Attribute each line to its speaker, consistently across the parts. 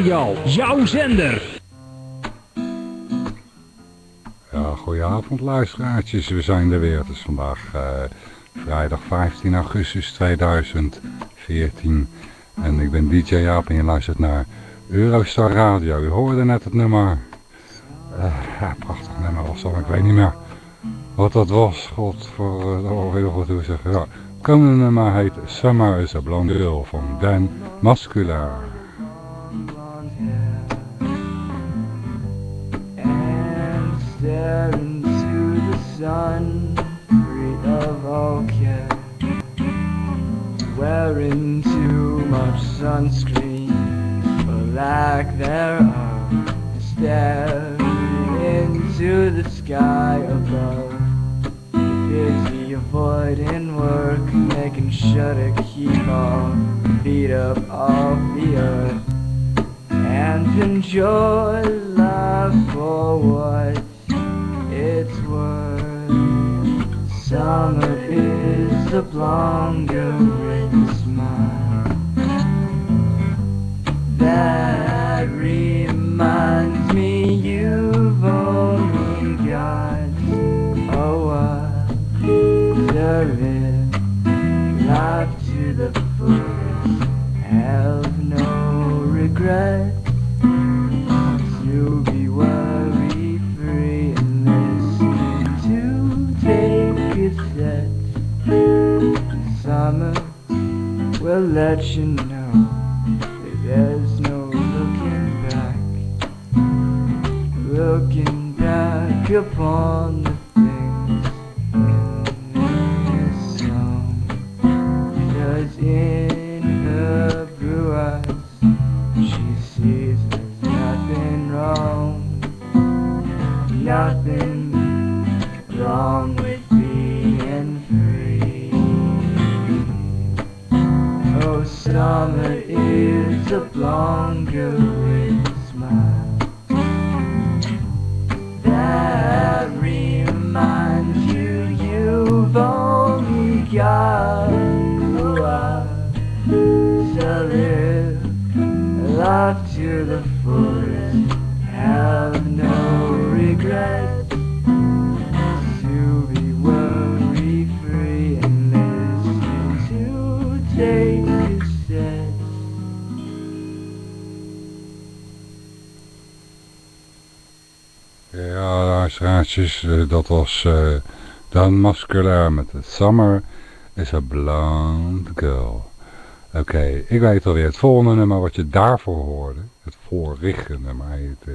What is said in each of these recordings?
Speaker 1: Imperial, jouw zender.
Speaker 2: Ja, goedenavond luisteraartjes. We zijn er weer. Het is vandaag uh, vrijdag 15 augustus 2014. En ik ben DJ Jaap en je luistert naar Eurostar Radio. U hoorde net het nummer. Uh, ja, prachtig nummer was dat. Ik weet niet meer wat dat was. God, voor uh, heel goed hoe zeggen. Ja. Komende nummer heet Summer is a Blonde Girl van Dan Muscular.
Speaker 3: Is a
Speaker 2: luisteraartjes, uh, dat was uh, Dan Muscular met Summer is a Blonde Girl. Oké, ik weet alweer het volgende nummer wat je daarvoor hoorde. Het vorige nummer heet uh,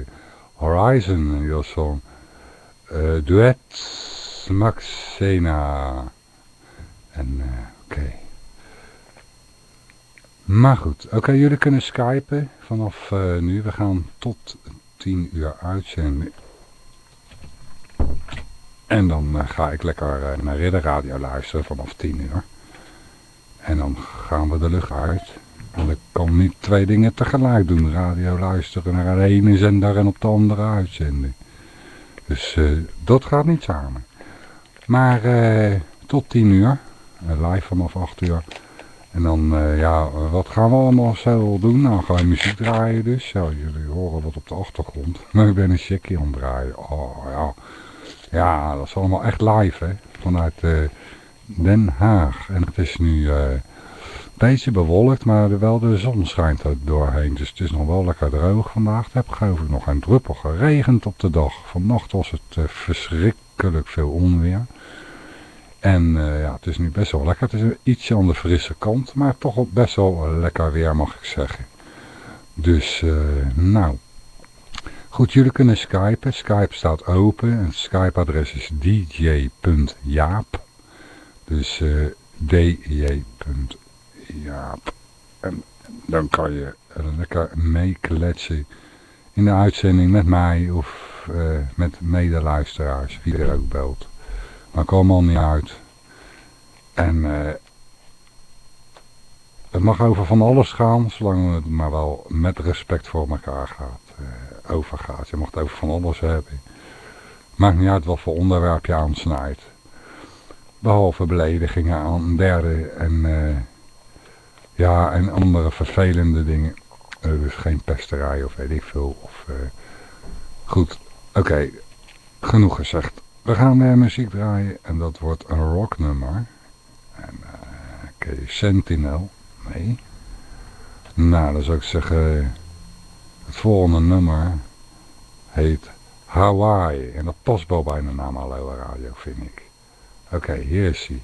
Speaker 2: Horizon. Die was van Duet Maxena. En oké. Maar goed, oké, jullie kunnen skypen vanaf nu. We gaan tot 10 uur uitzenden. En dan uh, ga ik lekker uh, naar Ridderradio luisteren vanaf 10 uur. En dan gaan we de lucht uit. Want ik kan niet twee dingen tegelijk doen. Radio luisteren naar de ene zender en op de andere uitzenden. Dus uh, dat gaat niet samen. Maar tot 10 uur. live vanaf 8 uur. En dan, ja, wat gaan we allemaal zo doen? Nou, gaan we muziek draaien dus. Ja, jullie horen wat op de achtergrond. Maar ik ben een checkie aan draaien. Oh, ja. Ja, dat is allemaal echt live, hè. Vanuit uh, Den Haag. En het is nu uh, een beetje bewolkt, maar wel de zon schijnt er doorheen. Dus het is nog wel lekker droog vandaag. Het heb geloof ik nog een druppel geregend op de dag. Vannacht was het uh, verschrikkelijk veel onweer. En ja, het is nu best wel lekker. Het is ietsje aan de frisse kant, maar toch best wel lekker weer, mag ik zeggen. Dus, nou... Goed, jullie kunnen skypen. Skype staat open. Het Skype-adres is dj.jaap. Dus uh, dj.jaap. En dan kan je lekker meekletsen in de uitzending met mij of uh, met medeluisteraars, wie er ook belt. Maar kom al niet uit. En uh, het mag over van alles gaan, zolang het maar wel met respect voor elkaar gaat over gaat. Je mag het over van alles hebben. Maakt niet uit wat voor onderwerp je aansnijdt. Behalve beledigingen aan derden en, uh, ja, en andere vervelende dingen. Eh, dus geen pesterij of weet ik veel. Of, eh, Goed, oké. Genoeg gezegd. We gaan weer muziek draaien en dat wordt een rocknummer. En uh, je Sentinel? Nee. Nou, dan zou ik zeggen... Het volgende nummer heet Hawaii. En dat past wel bij de naam Aloha Radio, vind ik. Oké, hier is hij.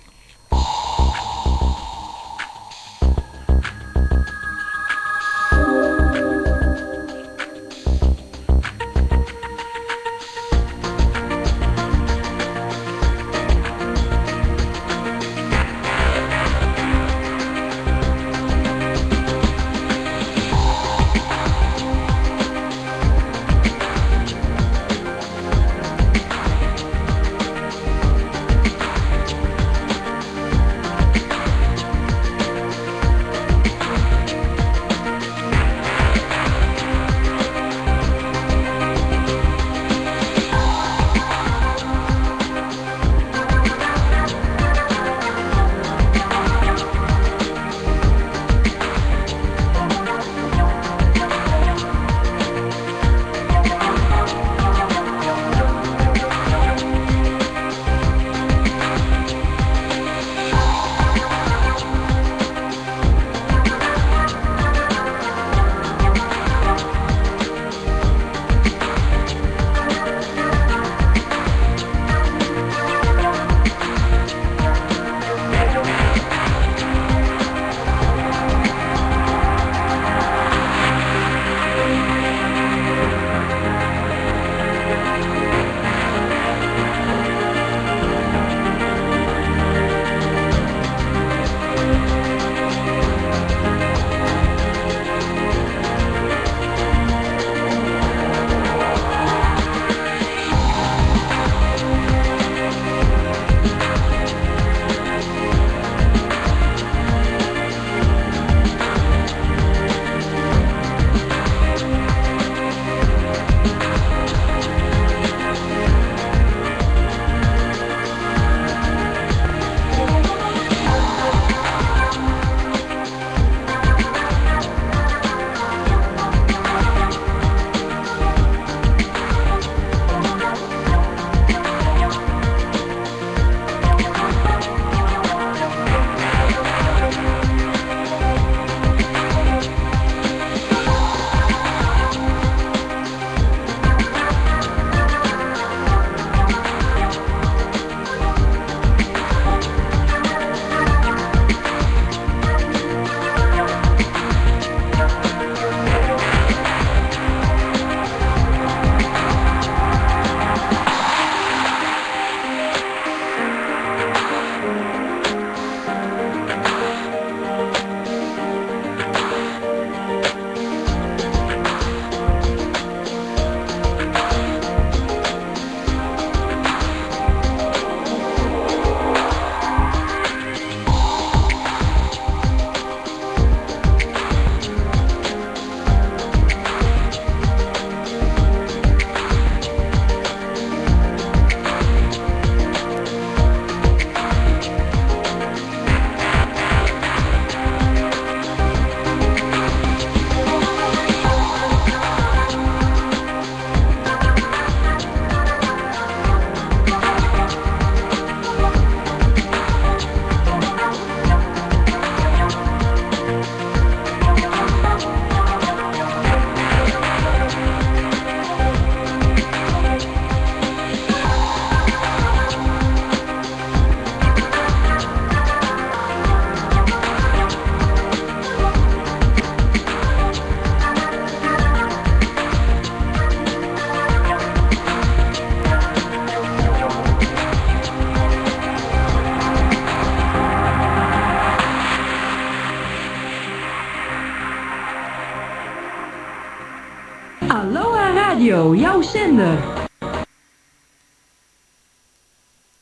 Speaker 4: Zender.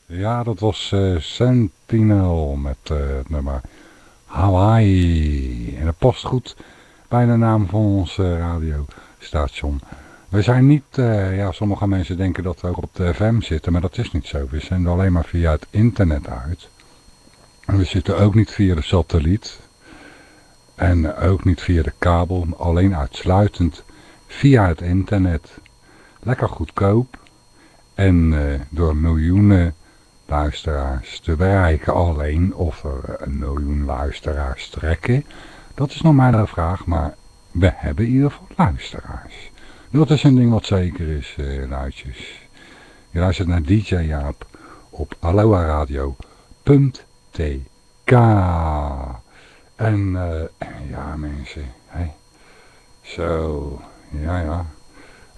Speaker 2: Ja, dat was uh, Sentinel met uh, het nummer Hawaii. En dat past goed bij de naam van ons uh, radiostation. We zijn niet, ja, sommige mensen denken dat we ook op de FM zitten, maar dat is niet zo. We zenden alleen maar via het internet uit. En we zitten ook niet via de satelliet. En eh, ook niet via de kabel, alleen uitsluitend via het internet. Lekker goedkoop. En eh, door miljoenen luisteraars te bereiken. Alleen of er een miljoen luisteraars trekken, dat is nog maar de vraag. Maar we hebben in ieder geval luisteraars. Dat is een ding wat zeker is, eh, luidjes. Je luistert naar DJ Jaap op aloha-radio.tk. En eh, ja mensen, hè. zo, ja ja.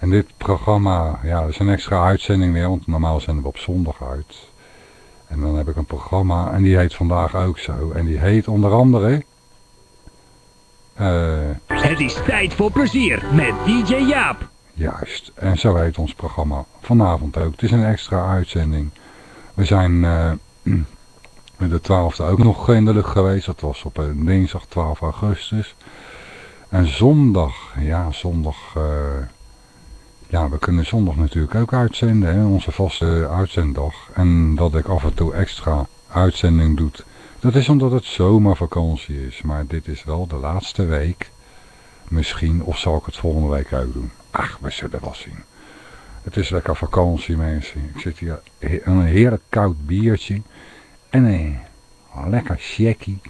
Speaker 2: En dit programma, ja dat is een extra uitzending weer, want normaal zenden we op zondag uit. En dan heb ik een programma en die heet vandaag ook zo. En die heet onder andere... eh
Speaker 1: Het is tijd voor plezier met DJ Jaap.
Speaker 2: Juist, en zo heet ons programma vanavond ook. Het is een extra uitzending. We zijn eh, de 12e ook nog in de lucht geweest. Dat was op dinsdag 12 augustus. En zondag, ja zondag, eh, ja we kunnen zondag natuurlijk ook uitzenden. Hè, onze vaste uitzenddag. En dat ik af en toe extra uitzending doe. Dat is omdat het zomervakantie is. Maar dit is wel de laatste week. Misschien, of zal ik het volgende week ook doen. Ach, we zullen wel zien. Het is lekker vakantie mensen. Ik zit hier een heerlijk koud biertje. En een lekker checkie.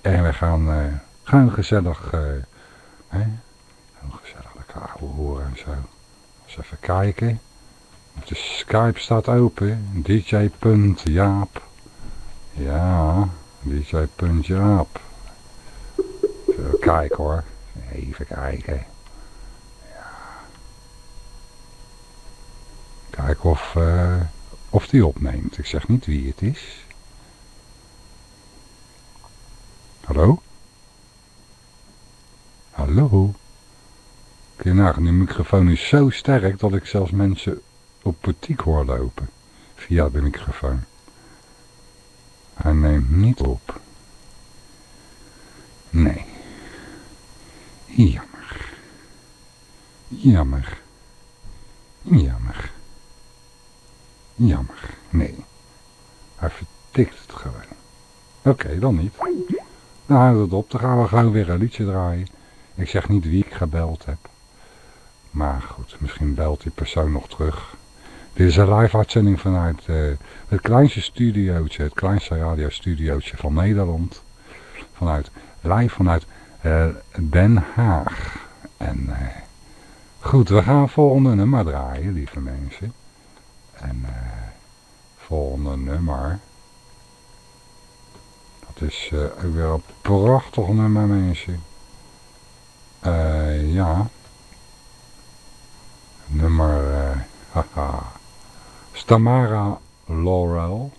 Speaker 2: En we gaan, eh, gaan gezellig, eh, hè? Gezellig lekker horen en zo. Even kijken. De Skype staat open. dj.jaap. Ja, dj.jaap. Even kijken hoor. Even kijken. Kijken of, eh, of die opneemt. Ik zeg niet wie het is. Hallo? Hallo? Kun je nagaan, die microfoon is zo sterk dat ik zelfs mensen op boutique hoor lopen. Via de microfoon. Hij neemt niet op. Nee. Jammer. Jammer. Jammer. Jammer. Nee. Hij vertikt het gewoon. Oké, dan niet. Dan houdt het op. Dan gaan we gewoon weer een liedje draaien. Ik zeg niet wie ik gebeld heb. Maar goed, misschien belt die persoon nog terug. Dit is een live uitzending vanuit eh, het kleinste studiootje, het kleinste radiostudiootje van Nederland. Vanuit, live vanuit eh, Den Haag. En eh, goed, we gaan volgende nummer draaien, lieve mensen. En volgende nummer. Dat is ook weer een prachtig nummer, mensen. Ja. Nummer, eh haha. Tamara Laurel.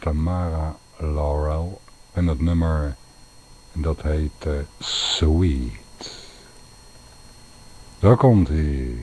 Speaker 2: Tamara Laurel. En dat nummer, dat heet eh, Sweet. Daar komt hij.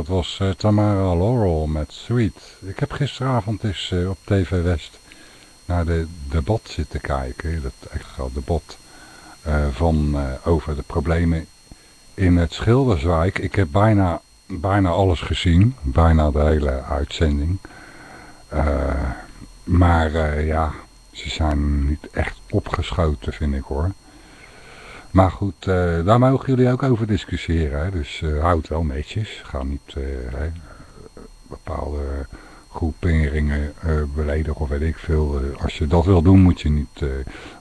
Speaker 2: Dat was eh, Tamara Laurel met Sweet. Ik heb gisteravond eens eh, op TV West naar de debat zitten kijken. Dat extra debat eh, van, over de problemen in het Schilderswijk. Ik heb bijna, bijna alles gezien, bijna de hele uitzending. Maar ja, ze zijn niet echt opgeschoten, vind ik hoor. Maar goed, eh, daar mogen jullie ook over discussiëren. Hè? Dus eh, houd wel netjes. Ga niet eh, bepaalde groeperingen beledigen of weet ik veel. Als je dat wil doen, moet je niet uh,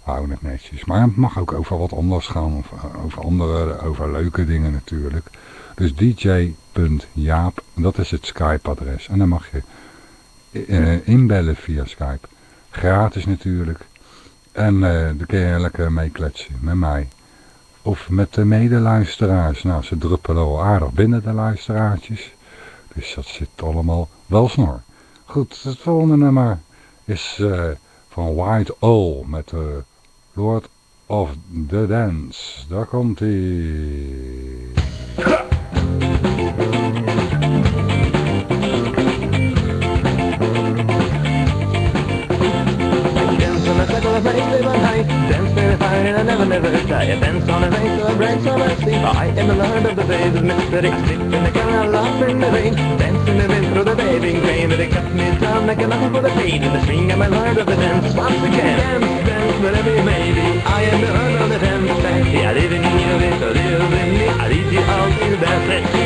Speaker 2: houden het netjes. Maar het mag ook over wat anders gaan. Of uh, over andere, over leuke dingen natuurlijk. Dus dj.jaap, dat is het Skype-adres. En dan mag je uh, inbellen via Skype. Gratis natuurlijk. En uh, dan kun je lekker meekletsen met mij. Of met de medeluisteraars. Nou, ze druppelen al aardig binnen de luisteraartjes. Dus dat zit allemaal wel snor. Goed, het volgende nummer is uh, van White Owl met de Lord of the Dance. Daar komt hij.
Speaker 5: And I never, never die. I dance on a face of brains on a sleep. I am the lord of the days of mystery. I sleep in the camera, laugh in the rain. Dance in the wind through the bathing rain. They cut me down like a knuckle for the pain. In the swing, I'm a lord of the dance once again. Dance, dance, wherever you may be. I am the lord of the dance. I live in you, live, live in me. I lead you all to the dance.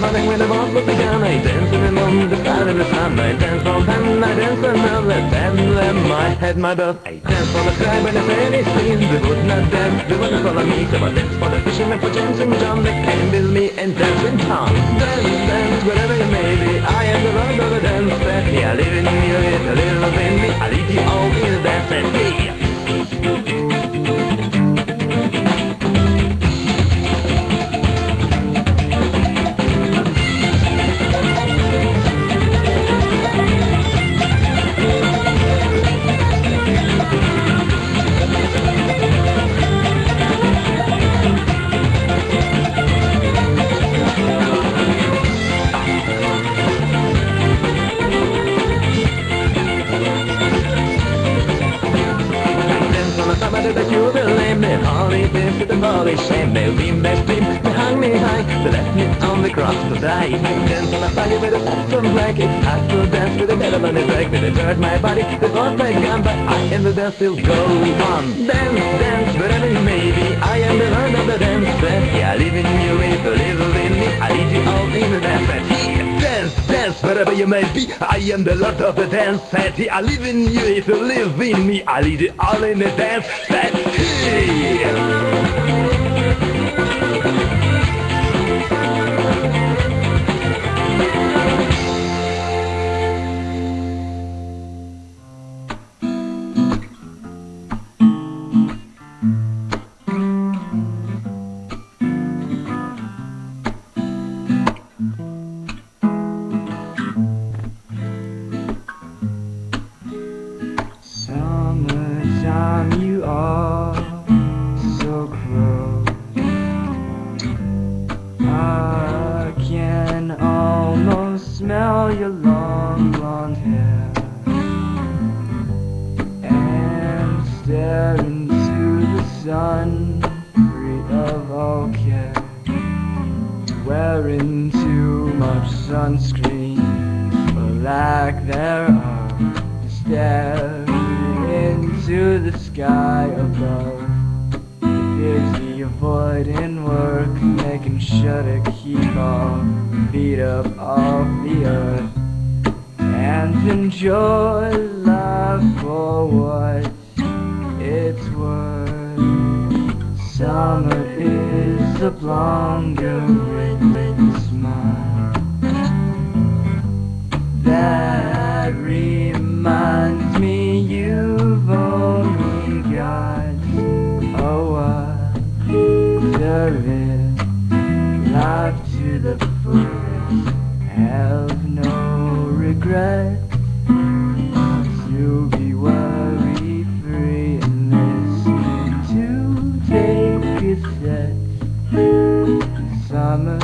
Speaker 5: Morning when the walk began I dance in the moon, the side of the sun I dance from pen, I dance another ten Then my head, my birth I dance for the sky when the rainy scene They would not dance, they wouldn't follow me. So I dance for the fishermen, for James and John They came with me and dance in town Dance, dance, wherever you may be. I am the lord of the dance. Yeah, I live in you, you live in me I lead you all in the dance. Band Yeah Only this is the body shame They'll be best dream They hung me high They left me on the cross to die I dance on a fire with a black It's hard to dance with a devil on the back They hurt my body. They bought my gun But I am the dance still go on. Dance, dance, wherever you may be I am the lord of the dance. Band Yeah, I live in you if you live in me. I lead you all in the dance. Band dance, dance wherever you may be. I am the lord of the dance. City. I live in you if you live in me. I lead it all in the dance city.
Speaker 3: Sure to keep our feet up off the earth. And enjoy life for what it's worth. Summer is a longer smile that reminds me you've only got a while to live life to the fullest have no regrets. You'll be worry free and listening to take cassettes summer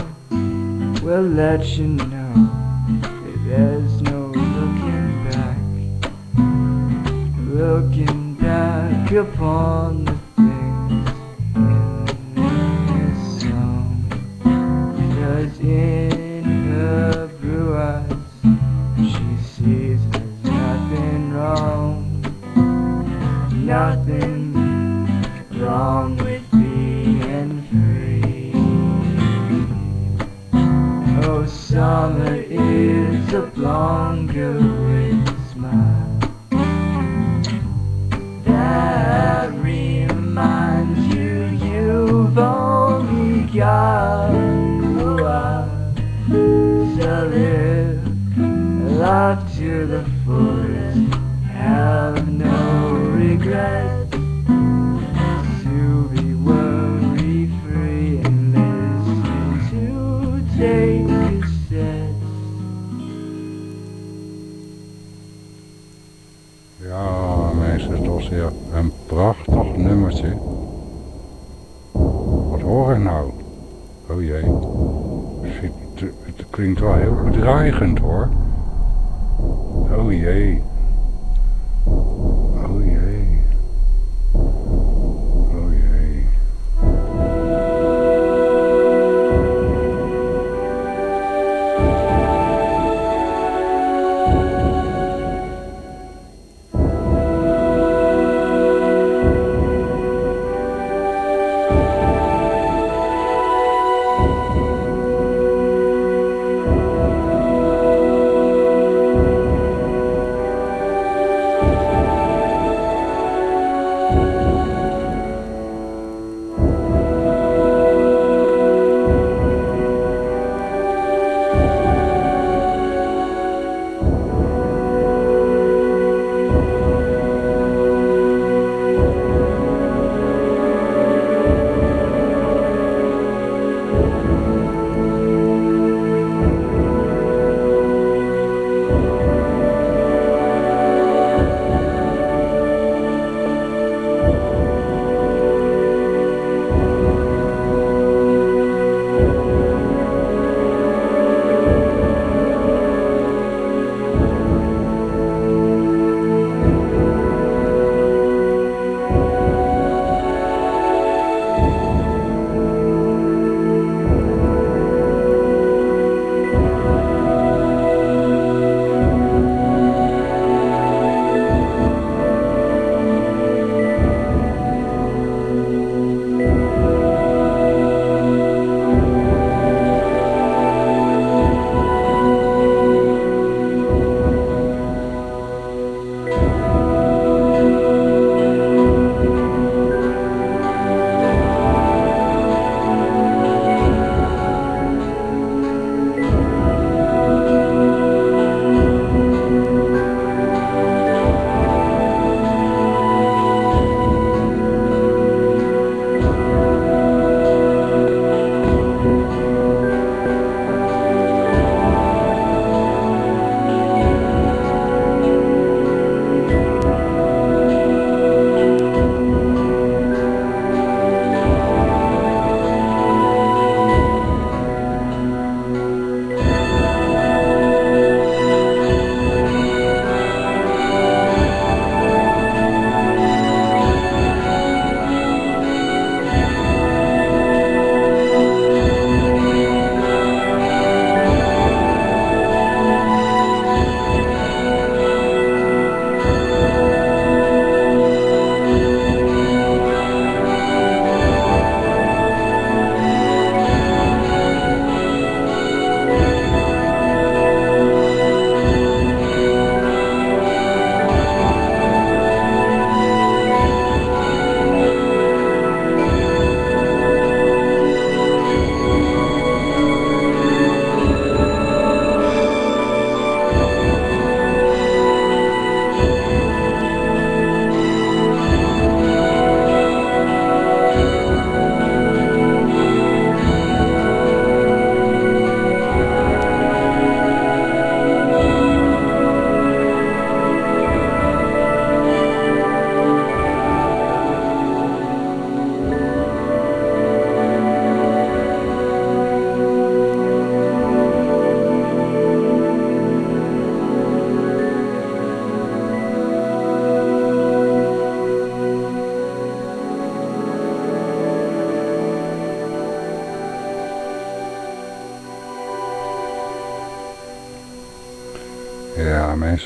Speaker 3: will let you know that there's no looking back. Looking back upon the in her blue eyes. She sees there's nothing wrong. Nothing wrong with being free. Oh, summer is a longer with to the. Have no regrets to be worry free and listen to take cassettes.
Speaker 2: Ja, mensen, het was weer een prachtig nummertje. Wat hoor ik nou? Oh jee. Het, het klinkt wel heel bedreigend hoor. Oh jee.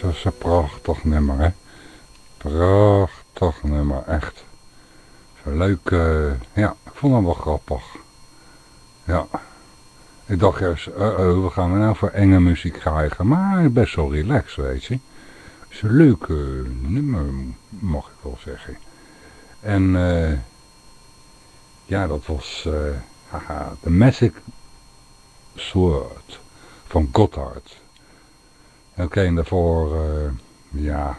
Speaker 2: Is een prachtig nummer, hè. Prachtig nummer, echt. Zo leuk, eh, ja, ik vond hem wel grappig. Ja. Ik dacht juist, uh oh, wat gaan we nou voor enge muziek krijgen? Maar best wel relaxed, weet je. Het is een leuk eh, nummer, mag ik wel zeggen. En eh, ja, dat was eh haha, The Magic Sword van Gotthard. En daarvoor, eh, ja,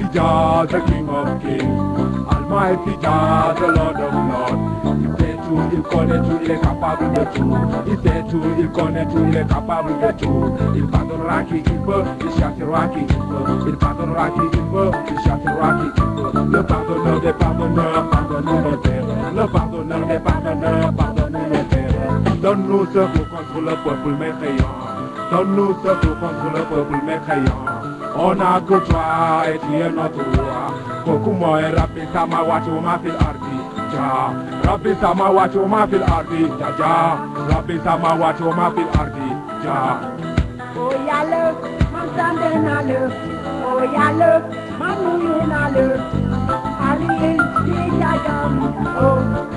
Speaker 6: The King of Kings, Almighty Jah, the Lord of Lords. Il fait tout, il connaît tout, il est capable de tout. Il fait tout, il connaît tout, il est capable de tout. Il pardonnera qui il veut, il châtira qui il veut. Il pardonnera qui il veut, il qui il veut. Le pardonneur des pardonneurs, pardonne nos terres. Le pardonneur des pardonneurs, pardonne nos terres. Donne-nous secours contre le peuple mécréant. Donne-nous secours contre le peuple mécréant. ona kutwa etie notua kokumo e rabbi kama watu mafil ardi ja rabbi kama watu mafil ardi ja ja rabbi kama watu mafil ardi ja.
Speaker 7: Oyalo mamsande nalo oyalo mamuye nalo ari ye jajam oh.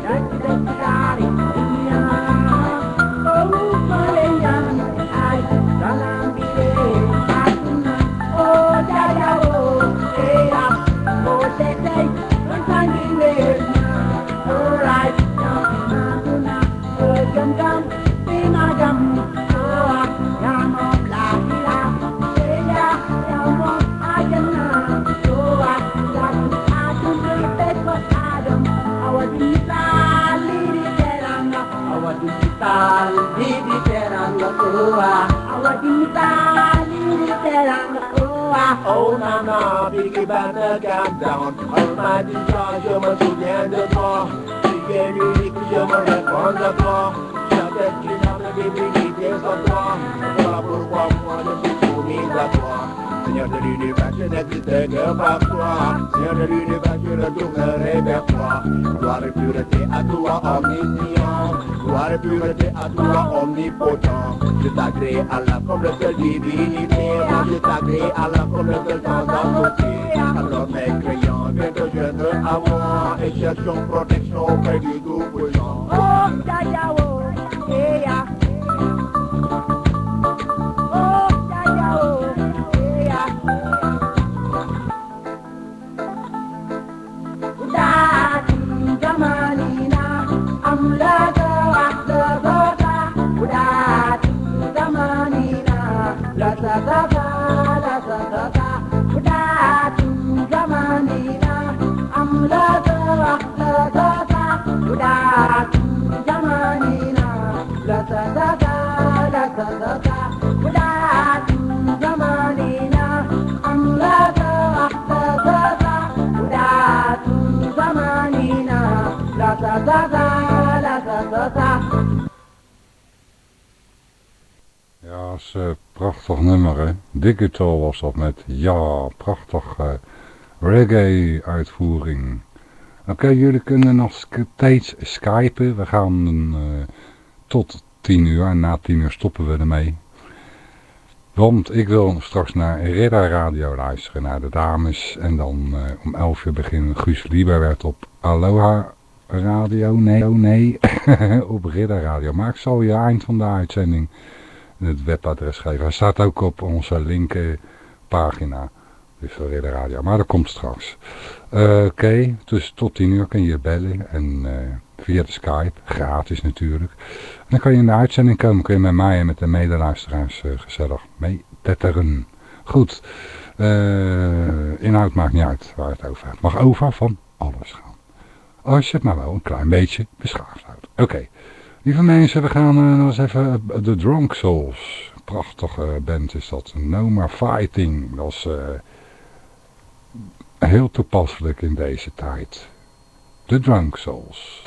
Speaker 7: uwa awakitali teranga uwa Oh
Speaker 6: nana, Biggie Banner calm down Almighty charge, you're my together for Biggie Rick, you're my responsible Shut that kid up, the Biggie Days of War Trouble, one, one, and two, two, me, that's one Seigneur de l'univers, je
Speaker 8: n'existe que par toi. Seigneur de l'univers, je retournerai vers toi. Gloire et pureté à toi, omniscient. Gloire et pureté à toi, omnipotent. Plus agréable comme lequel divinité. Moi plus agréable comme lequel sans associé Alors mes crayons viennent de jeune à moi Et cherchons protection auprès du
Speaker 7: tout puissant Oh,
Speaker 9: Ja, dat is een prachtig nummer, hè. Digital was dat met, ja, prachtig eh, reggae-uitvoering. Oké, jullie kunnen nog steeds skypen. We gaan eh, tot 10 uur en na 10 uur stoppen we ermee. Want ik wil straks naar Ridder Radio luisteren, naar de dames. En dan eh, om 11 uur beginnen Guus Lieberwert op Aloha Radio. Nee, oh nee, op Ridder Radio. Maar ik zal je eind van de uitzending het webadres geven. Hij staat ook op onze linker pagina. Dus voor Ridder Radio. Maar dat komt straks. Eh, Oké, dus tot 10 uur kun je bellen. En eh, via de Skype. Gratis natuurlijk. En dan kan je in de uitzending komen. Kun je met mij en met de medeluisteraars uh, gezellig meetetteren. Goed. Uh, inhoud maakt niet uit waar het over gaat. Mag over van alles gaan. Als je het maar wel een klein beetje beschaafd houdt. Oké. Lieve mensen, we gaan uh, nog eens even uh, de Drunk Souls. Prachtige band is dat. No More Fighting. Dat is uh, heel toepasselijk in deze tijd. De Drunk Souls.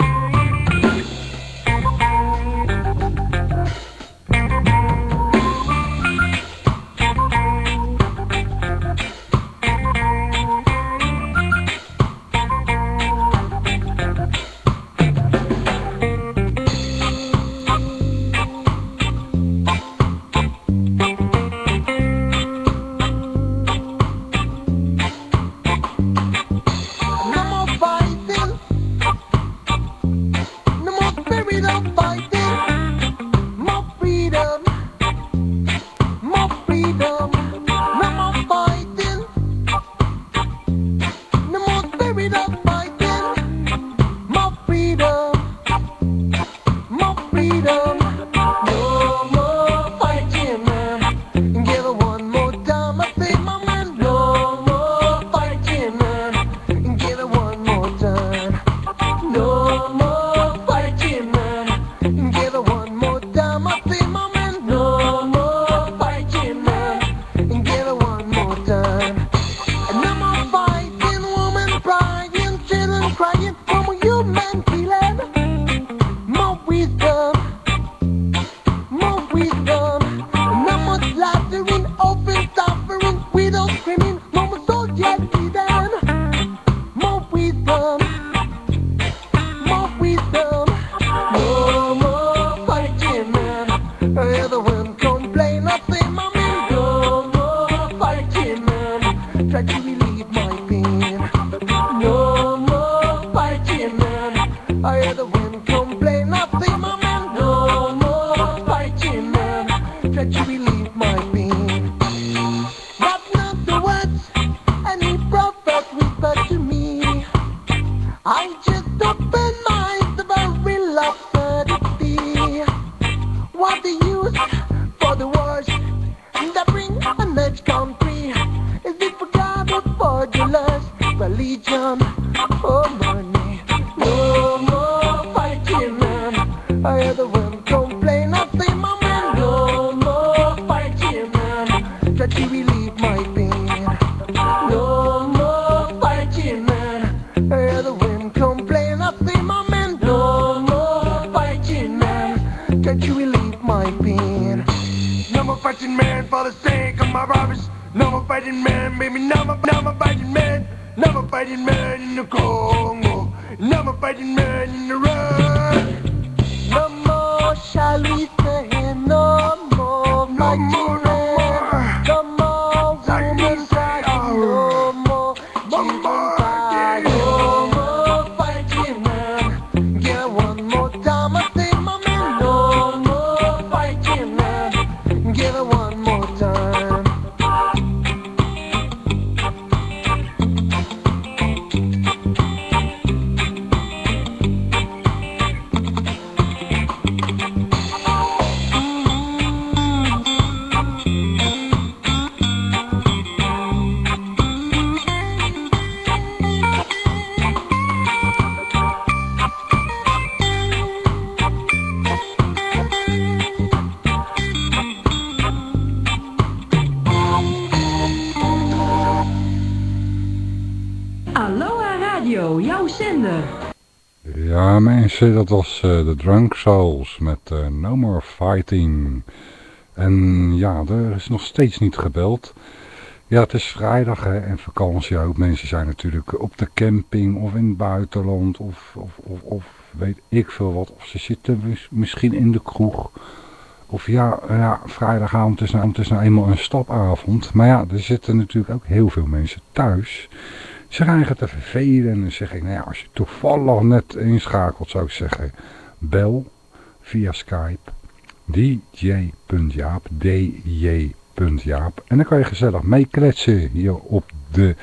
Speaker 2: Dat was eh, de Drunk Souls met eh, No More Fighting. En ja, er is nog steeds niet gebeld. Ja, het is vrijdag hè, en vakantie ook. Mensen zijn natuurlijk op de camping of in het buitenland of, of, of, weet ik veel wat. Of ze zitten mis- misschien in de kroeg. Of ja, ja vrijdagavond is nou, is nou eenmaal een stapavond. Maar ja, er zitten natuurlijk ook heel veel mensen thuis. Ze krijgen te vervelen en dan zeg ik, nou ja, als je toevallig net inschakelt zou ik zeggen, bel via Skype dj.jaap, dj.jaap en dan kan je gezellig meekletsen hier op de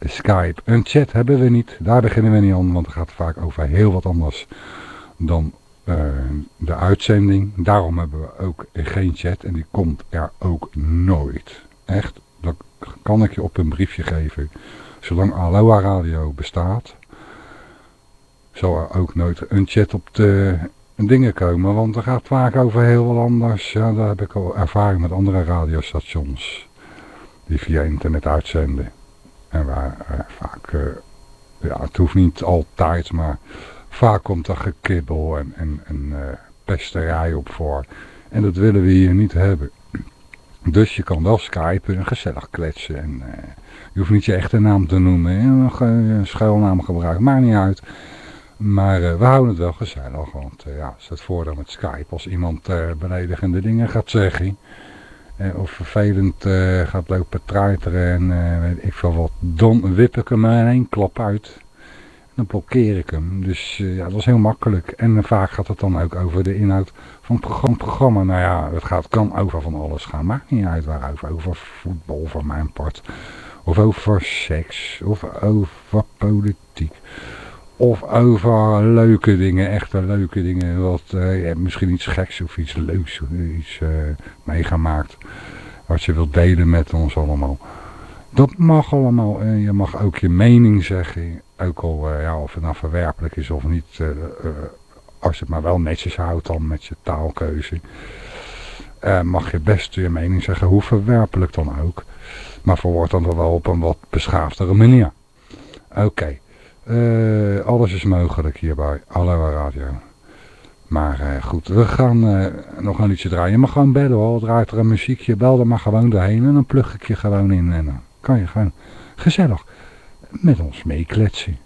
Speaker 2: Skype. Een chat hebben we niet, daar beginnen we niet aan, want het gaat vaak over heel wat anders dan eh, de uitzending. Daarom hebben we ook geen chat en die komt er ook nooit. Echt, dat kan ik je op een briefje geven. Zolang Aloha Radio bestaat, zal er ook nooit een chat op de dingen komen. Want er gaat vaak over heel wat anders. Ja, daar heb ik al ervaring met andere radiostations. Die via internet uitzenden. En waar eh, vaak, eh, ja het hoeft niet altijd, maar vaak komt er gekibbel en, en, en eh, pesterij op voor. En dat willen we hier niet hebben. Dus je kan wel skypen en gezellig kletsen. En, eh, je hoeft niet je echte naam te noemen. eh, een schuilnaam gebruiken. Maakt niet uit. Maar eh, we houden het wel gezellig. Want eh, ja, is het voordeel met Skype. Als iemand beledigende dingen gaat zeggen. of vervelend gaat lopen treiteren. En weet ik veel wat. Dan wip ik hem in één klap uit. Dan blokkeer ik hem. Dus ja, dat is heel makkelijk. En vaak gaat het dan ook over de inhoud van programma. programma. Nou ja, het gaat, kan over van alles gaan. Maakt niet uit waarover. Over voetbal voor mijn part. Of over seks. Of over politiek. Of over leuke dingen. Echte leuke dingen. Wat ja, misschien iets geks of iets leuks. Iets eh, meegemaakt. Wat je wilt delen met ons allemaal. Dat mag allemaal. En je mag ook je mening zeggen. Ook al eh, ja, of het nou verwerpelijk is of niet. Als je het maar wel netjes houdt dan met je taalkeuze. eh, mag je best je mening zeggen. Hoe verwerpelijk dan ook. Maar verwoord dan wel op een wat beschaafdere manier. Oké. Eh, alles is mogelijk hier bij Aloha Radio. Maar eh, goed, we gaan nog een liedje draaien. Je mag gewoon bellen hoor. Draait er een muziekje, bel er maar gewoon doorheen. En dan plug ik je gewoon in. En dan kan je gewoon gezellig met ons meekletsen.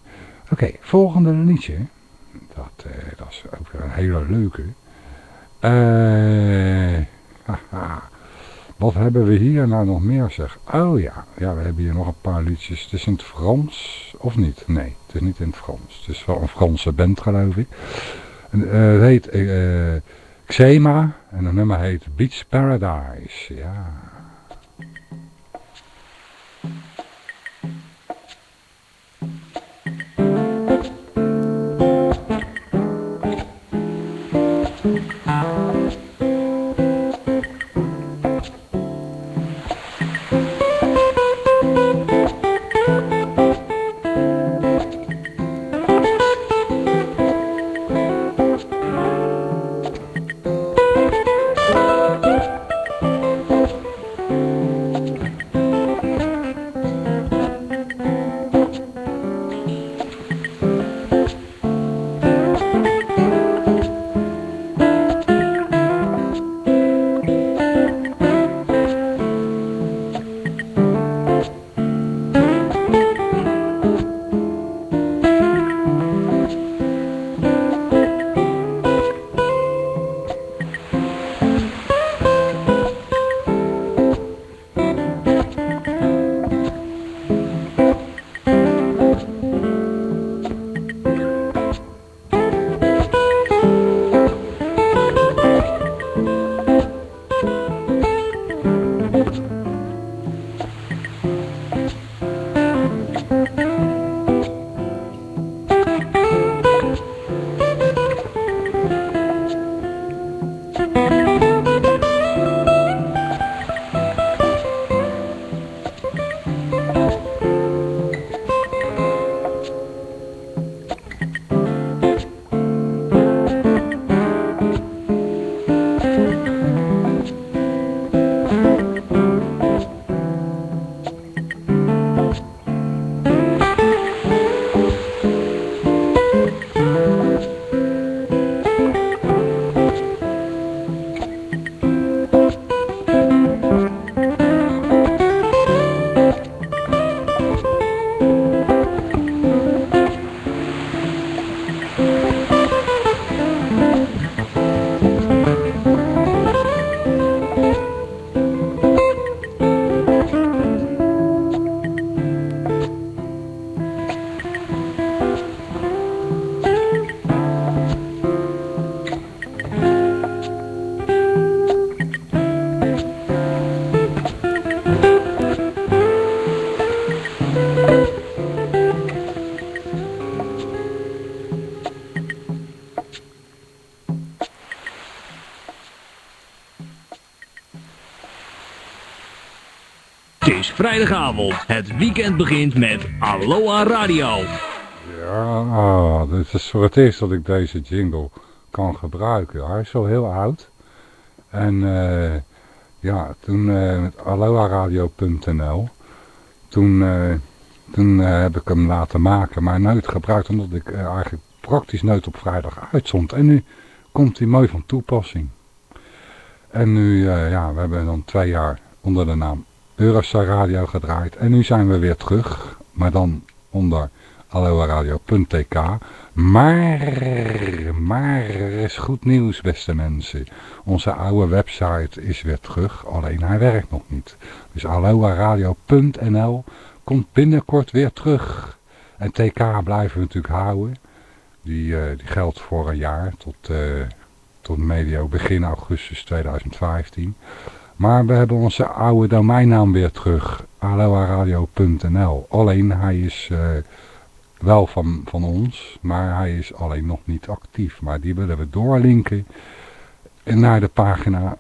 Speaker 2: Oké, volgende liedje. Dat, eh, dat is ook weer een hele leuke. Eh. Wat hebben we hier nou nog meer zeg? Oh ja, ja, we hebben hier nog een paar liedjes. Het is in het Frans, of niet? Nee, het is niet in het Frans. Het is wel een Franse band geloof ik. En, eh, het heet Xema en het nummer heet Beach Paradise. Ja.
Speaker 1: Vrijdagavond. Het weekend begint met Aloha Radio.
Speaker 2: Ja, ah, dit is voor het eerst dat ik deze jingle kan gebruiken. Hij is al heel oud. En eh, ja, toen eh met aloha-radio.nl, toen, eh, toen heb ik hem laten maken, maar nooit gebruikt omdat ik eigenlijk praktisch nooit op vrijdag uitzond. En nu komt hij mooi van toepassing. En nu, ja, we hebben dan twee jaar onder de naam Eurostar Radio gedraaid. En nu zijn we weer terug, maar dan onder aloha-radio.tk. Maar, maar er is goed nieuws, beste mensen. Onze oude website is weer terug, alleen hij werkt nog niet. Dus aloha-radio.nl komt binnenkort weer terug. En TK blijven we natuurlijk houden. Die, eh, die geldt voor een jaar tot, eh, tot medio begin augustus 2015. Maar we hebben onze oude domeinnaam weer terug. aloha-radio.nl Alleen hij is eh, wel van, van ons, maar hij is alleen nog niet actief. Maar die willen we doorlinken naar de pagina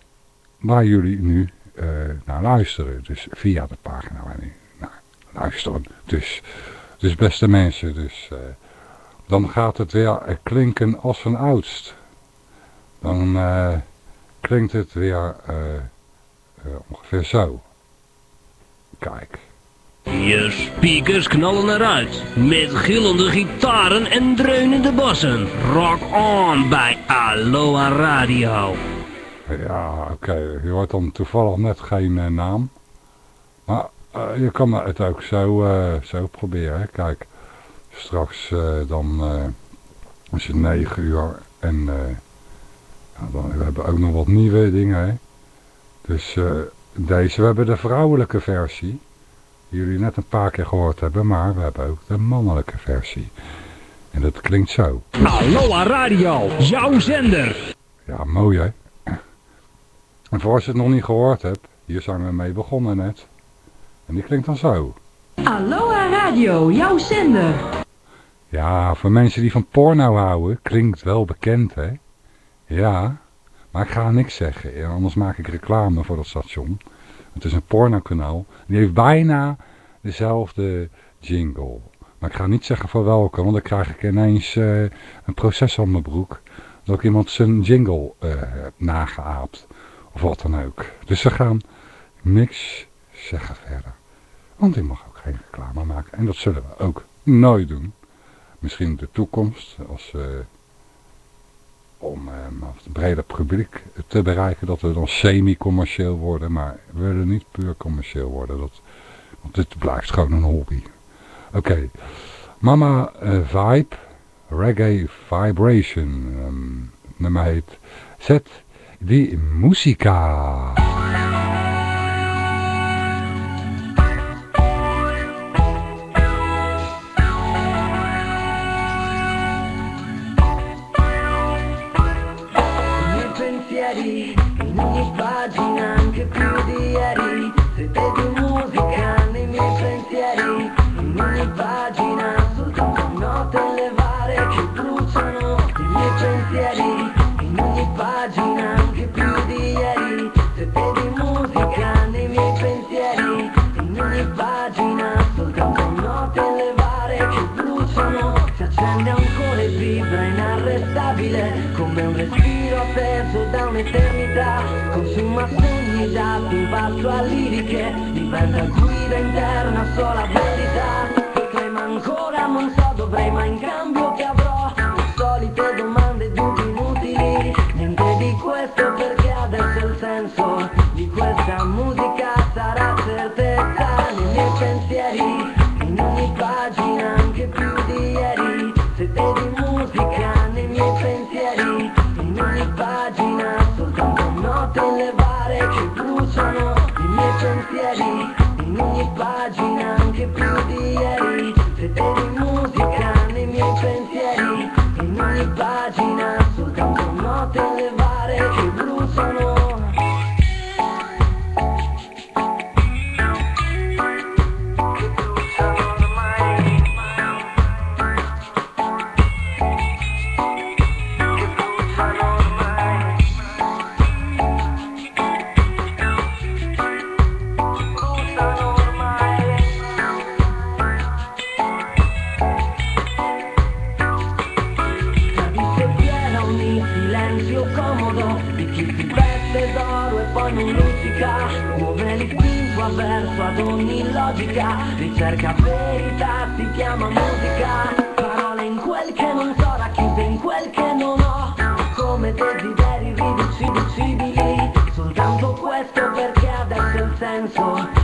Speaker 2: waar jullie nu eh, naar luisteren. Dus via de pagina waar jullie naar luisteren. Dus, dus beste mensen, dus, eh, dan gaat het weer klinken als van oudst. Dan klinkt het weer ongeveer zo. Kijk.
Speaker 1: Je speakers knallen eruit. Met gillende gitaren en dreunende bassen. Rock on bij Aloha Radio.
Speaker 2: Ja, oké. Je hoort dan toevallig net geen eh, naam. Maar eh, je kan het ook zo, eh, zo proberen. Hè. Kijk, straks eh, dan eh, is het 9 uur en eh, ja, dan, we hebben ook nog wat nieuwe dingen. Hè. Dus eh, deze, we hebben de vrouwelijke versie. Die jullie net een paar keer gehoord hebben, maar we hebben ook de mannelijke versie. En dat klinkt zo.
Speaker 1: Aloha Radio, jouw zender.
Speaker 2: Ja, mooi hè. En voor als je het nog niet gehoord hebt, hier zijn we mee begonnen net. En die klinkt dan zo.
Speaker 4: Aloha Radio, jouw zender.
Speaker 2: Ja, voor mensen die van porno houden, klinkt wel bekend hè. Ja, maar ik ga niks zeggen, anders maak ik reclame voor dat station. Het is een pornokanaal, die heeft bijna dezelfde jingle. Maar ik ga niet zeggen voor welke, want dan krijg ik ineens eh, een proces aan mijn broek. Dat ik iemand zijn jingle eh, heb nageaapt. Of wat dan ook. Dus we gaan niks zeggen verder. Want ik mag ook geen reclame maken. En dat zullen we ook nooit doen. Misschien in de toekomst. Als, eh, om eh, het brede publiek te bereiken. Dat we dan semi-commercieel worden. Maar we willen niet puur commercieel worden. Dat, want dit blijft gewoon een hobby. Oké. Mama eh, Vibe. Reggae Vibration. Um, nummer heet Zet die musica.
Speaker 10: Ogni pagina anche più di ieri. Se vedi musica nei miei pensieri in ogni pagina soltanto note elevare che bruciano i miei pensieri. In ogni pagina mezzo a liriche Diventa guida interna, sola bandita Che crema ancora, non so, dovrei mancare. va verso ad ogni logica Ricerca verità, si chiama musica. Parole in quel che non so, racchiude in quel che non ho. Come desideri riducibili Soltanto questo perché adesso il senso.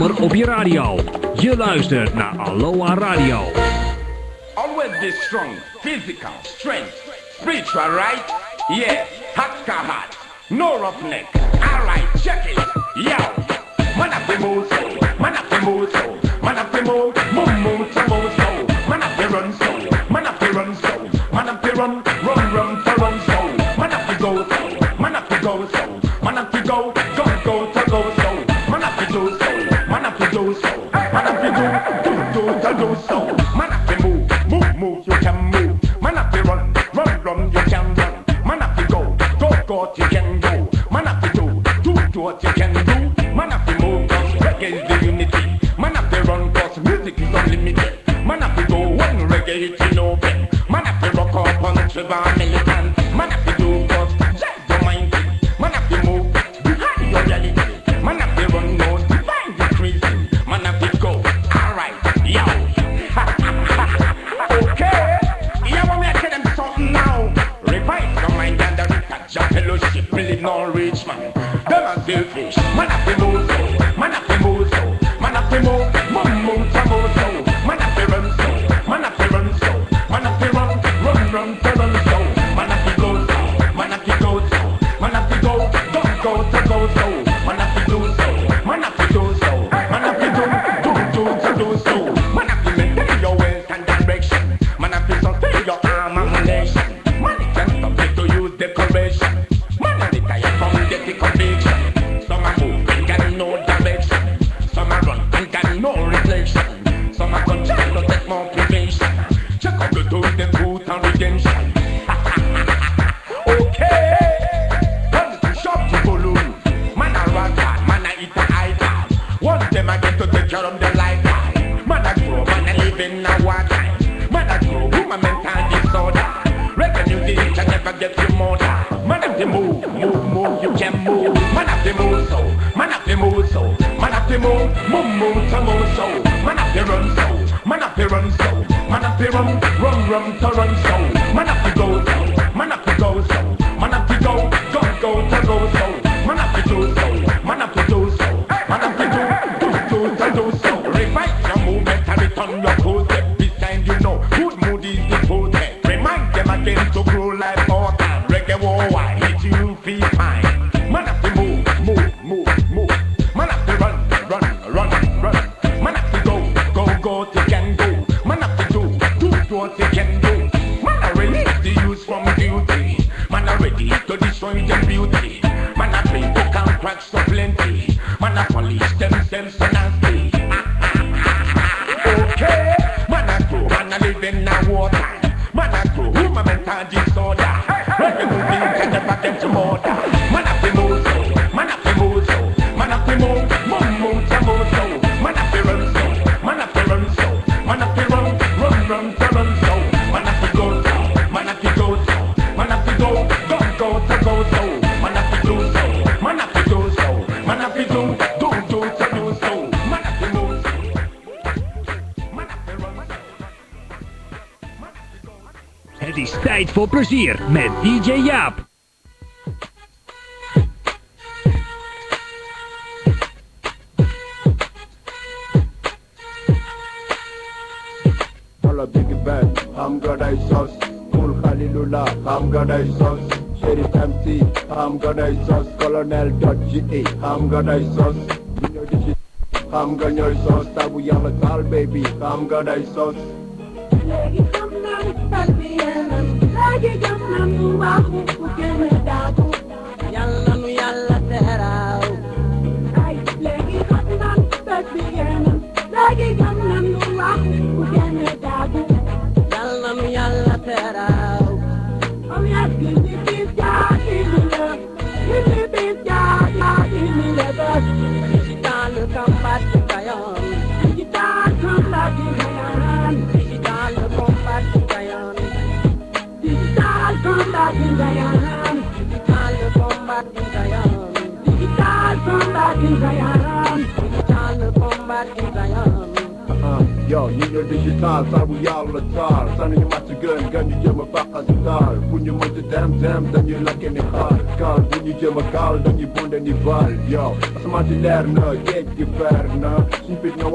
Speaker 1: op je radio. Je luistert naar Aloha Radio.
Speaker 11: Always be strong, physical strength, spiritual right, Yes, hard hard,
Speaker 1: no roughness. plezier met DJ Jaap.
Speaker 7: Holla Biggie Bang, I'm Godai Sauce. Cool Khalilullah, I'm Godai Sauce. Sheriff MC, I'm Godai Sauce. Colonel G.A., I'm Godai Sauce. I'm Godai Sauce. Tabu Yamakal, baby, I'm Godai Sauce.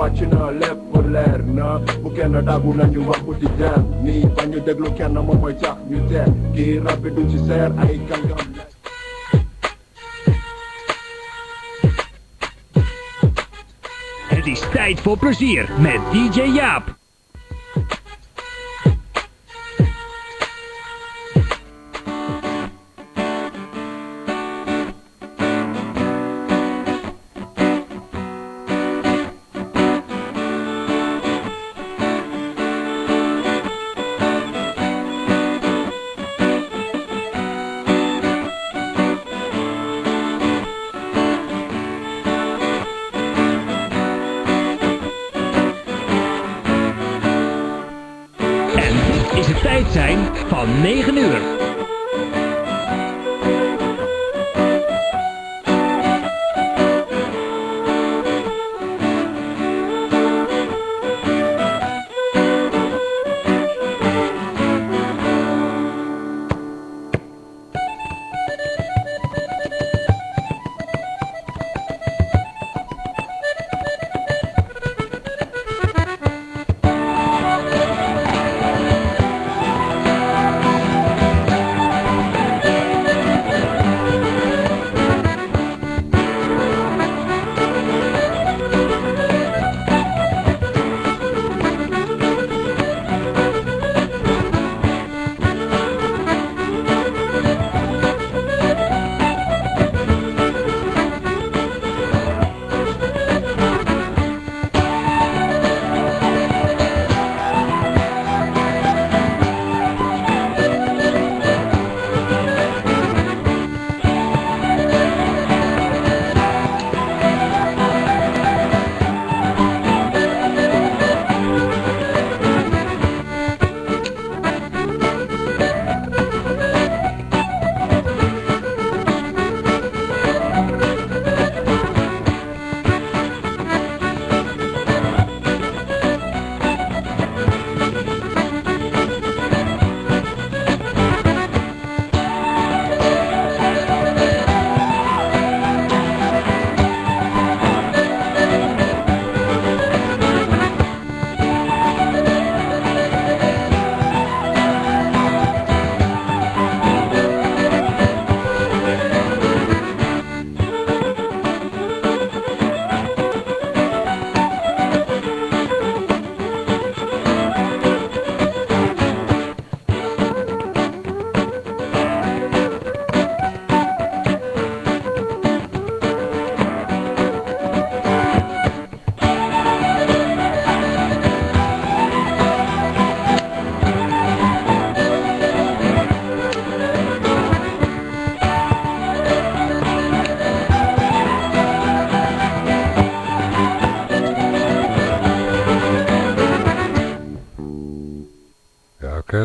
Speaker 7: Wàcc na. Lépp leer na. Bu kenn daggu nañu wax bu di dem nii ba ñu déglu kenn moom mooy tax ñu teel kii rabbi du ci seer ay kàngam
Speaker 1: Het is tijd voor plezier met DJ Jaap.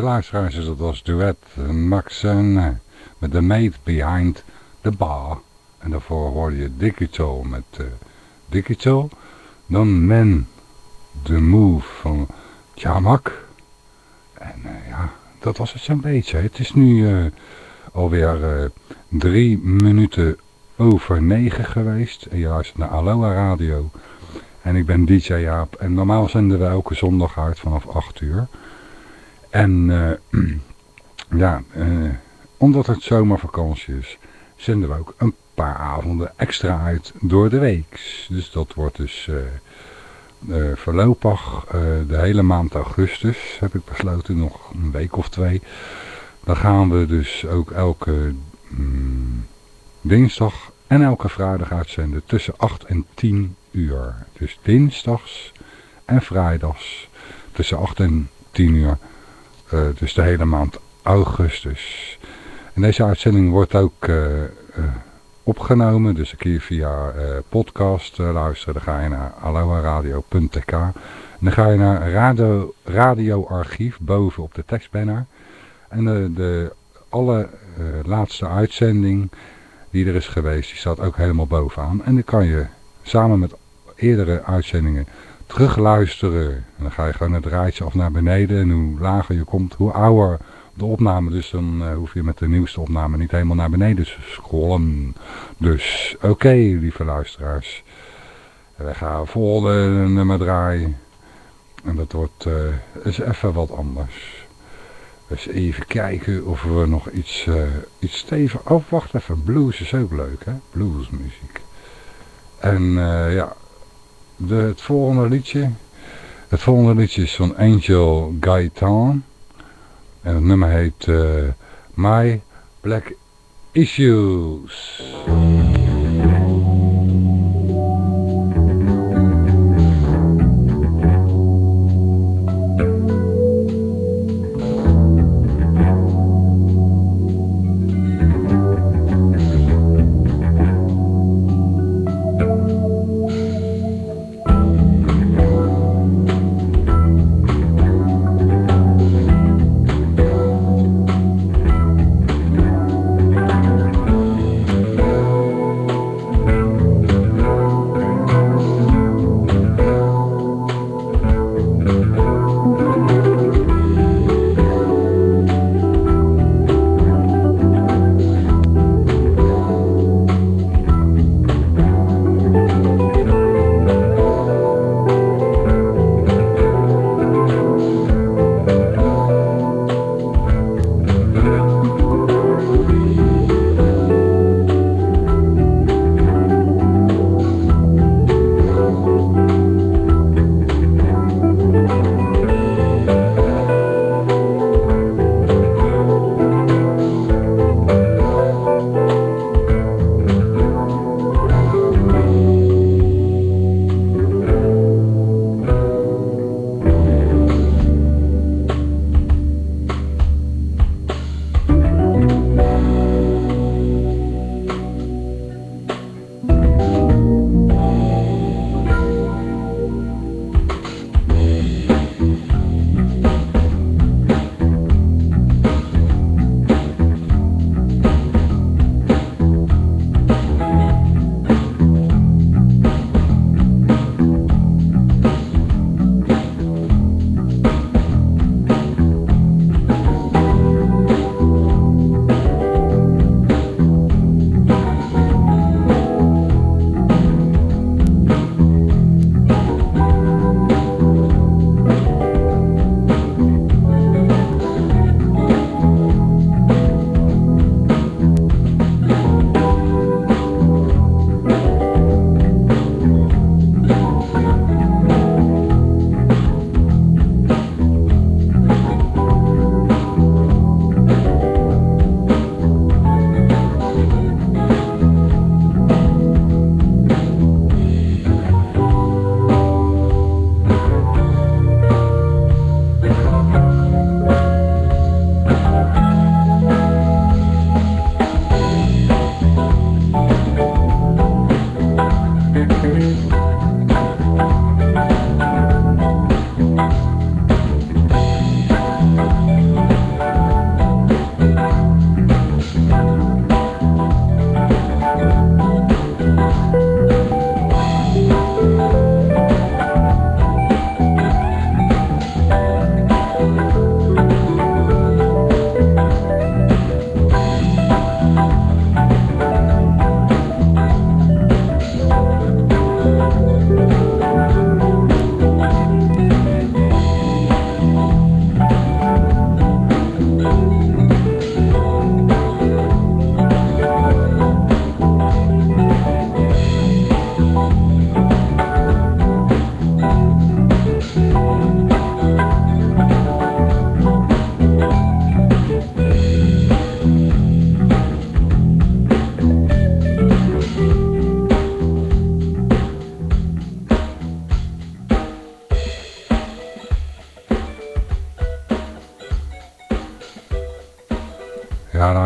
Speaker 2: Luisteraars, dat was duet eh, Max en eh, met The Mate Behind the Bar. En daarvoor hoorde je Digital met uh, Digital. Dan Men, The Move van Jamak. En ja, dat was het zo'n beetje. Het is nu alweer drie minuten over negen geweest. En je luistert naar Aloha Radio. En ik ben DJ Jaap. En normaal zenden we elke zondag uit vanaf 8 uur. En uh, ja, omdat het zomervakantie is, zenden we ook een paar avonden extra uit door de week. Dus dat wordt dus uh, voorlopig de hele maand augustus, heb ik besloten, nog een week of twee. Dan gaan we dus ook elke mm, dinsdag en elke vrijdag uitzenden tussen 8 en 10 uur. Dus dinsdags en vrijdags tussen 8 en 10 uur. Uh, dus de hele maand augustus. En deze uitzending wordt ook opgenomen. Dus een keer via uh, podcast luisteren. Dan ga je naar aloha-radio.tk. En dan ga je naar radio, radioarchief boven op de tekstbanner. En de, de alle uh, laatste uitzending die er is geweest, die staat ook helemaal bovenaan. En dan kan je samen met eerdere uitzendingen terugluisteren. En dan ga je gewoon het rijtje af naar beneden. En hoe lager je komt, hoe ouder de opname. Dus dan uh, hoef je met de nieuwste opname niet helemaal naar beneden te scrollen. Dus oké, lieve luisteraars. We gaan volgende nummer draaien. En dat wordt uh, even wat anders. Dus even kijken of we nog iets, uh, iets stevig... Oh, wacht even. Blues is ook leuk, hè? Bluesmuziek. En ja, de, het volgende liedje... Het volgende liedje is van Angel Gaitan. En het nummer heet uh, My Black Issues.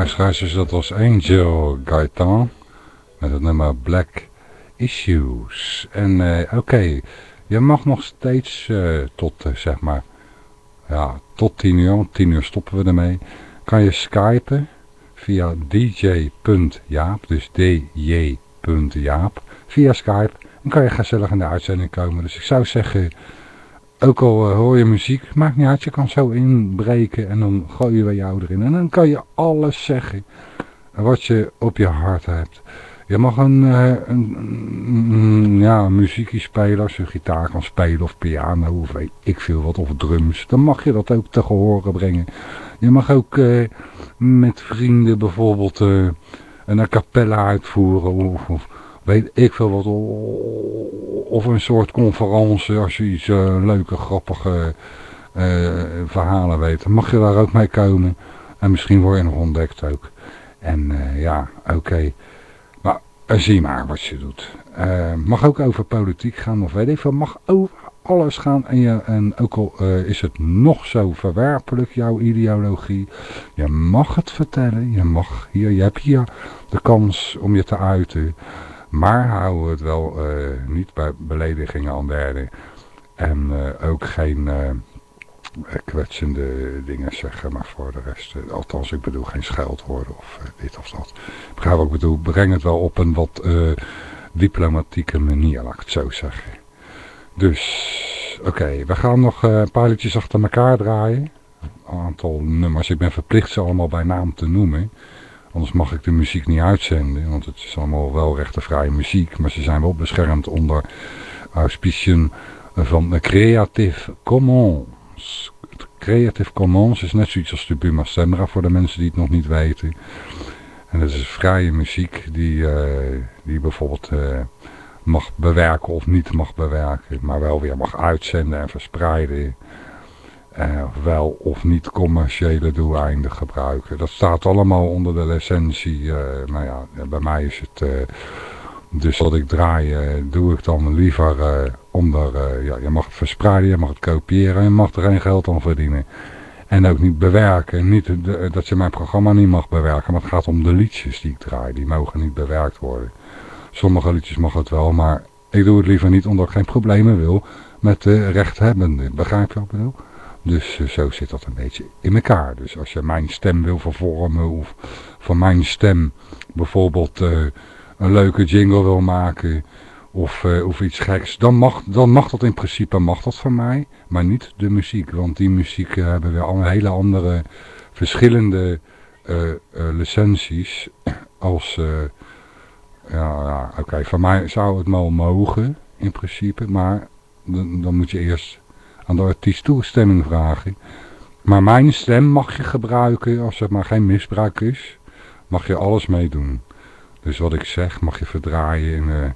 Speaker 2: Luisteraars, dat was Angel Gaetan met het nummer Black Issues. En eh, oké, je mag nog steeds eh, tot, eh, zeg maar, ja, tot 10 uur, om 10 uur stoppen we ermee. Kan je skypen via dj.jaap, dus dj.jaap, via Skype. En kan je gezellig in de uitzending komen. Dus ik zou zeggen, ook al eh, hoor je muziek, maakt niet uit, je kan zo inbreken en dan gooien we jou erin. En dan kan je alles zeggen wat je op je hart hebt. Je mag een, eh, een, ja, muziekje spelen als je gitaar kan spelen of piano of weet ik veel wat, of drums. Dan mag je dat ook te gehoren brengen. Je mag ook eh, met vrienden bijvoorbeeld uh, een a cappella uitvoeren of, weet ik veel wat. Of een soort conferentie als je iets leuke, grappige verhalen weet. Mag je daar ook mee komen. En misschien word je nog ontdekt ook. En ja, oké. Uh, zie maar wat je doet. Mag ook over politiek gaan of weet ik veel. Mag over alles gaan. En, je, en ook al is het nog zo verwerpelijk, jouw ideologie. Je mag het vertellen. Je, mag hier, je hebt hier de kans om je te uiten. Maar hou het wel niet bij beledigingen aan derden. En ook geen kwetsende dingen zeggen, maar voor de rest, althans ik bedoel geen scheldwoorden of dit of dat. Ik begrijp wat ik bedoel, breng het wel op een wat diplomatieke manier, laat ik het zo zeggen. Dus, oké, we gaan nog een paar liedjes achter elkaar draaien. Een aantal nummers, ik ben verplicht ze allemaal bij naam te noemen. Anders mag ik de muziek niet uitzenden, want het is allemaal wel rechtenvrije muziek. Maar ze zijn wel beschermd onder auspiciën van Creative Commons. Creative Commons is net zoiets als de Buma Stemra voor de mensen die het nog niet weten. En dat is vrije muziek die, uh, die bijvoorbeeld uh, mag bewerken of niet mag bewerken. Maar wel weer mag uitzenden en verspreiden. Uh, wel of niet commerciële doeleinden gebruiken. Dat staat allemaal onder de licentie. nou ja, bij mij is het dus wat ik draai, doe ik dan liever onder, ja, je mag het verspreiden, je mag het kopiëren en je mag er geen geld aan verdienen. En ook niet bewerken, niet dat je mijn programma niet mag bewerken, maar het gaat om de liedjes die ik draai, die mogen niet bewerkt worden. Sommige liedjes mag het wel, maar ik doe het liever niet omdat ik geen problemen wil met de rechthebbenden, begrijp je wat ik bedoel? Dus zo zit dat een beetje in elkaar. Dus als je mijn stem wil vervormen of van mijn stem bijvoorbeeld een leuke jingle wil maken of, uh, of iets geks, dan mag, dan mag dat in principe mag dat van mij, maar niet de muziek. Want die muziek hebben weer een hele andere verschillende licenties als, ja, ja oké, van mij zou het wel mogen in principe, maar dan, dan moet je eerst aan de artiest toestemming vragen. Maar mijn stem mag je gebruiken als er maar geen misbruik is, mag je alles meedoen. Dus wat ik zeg mag je verdraaien en uh,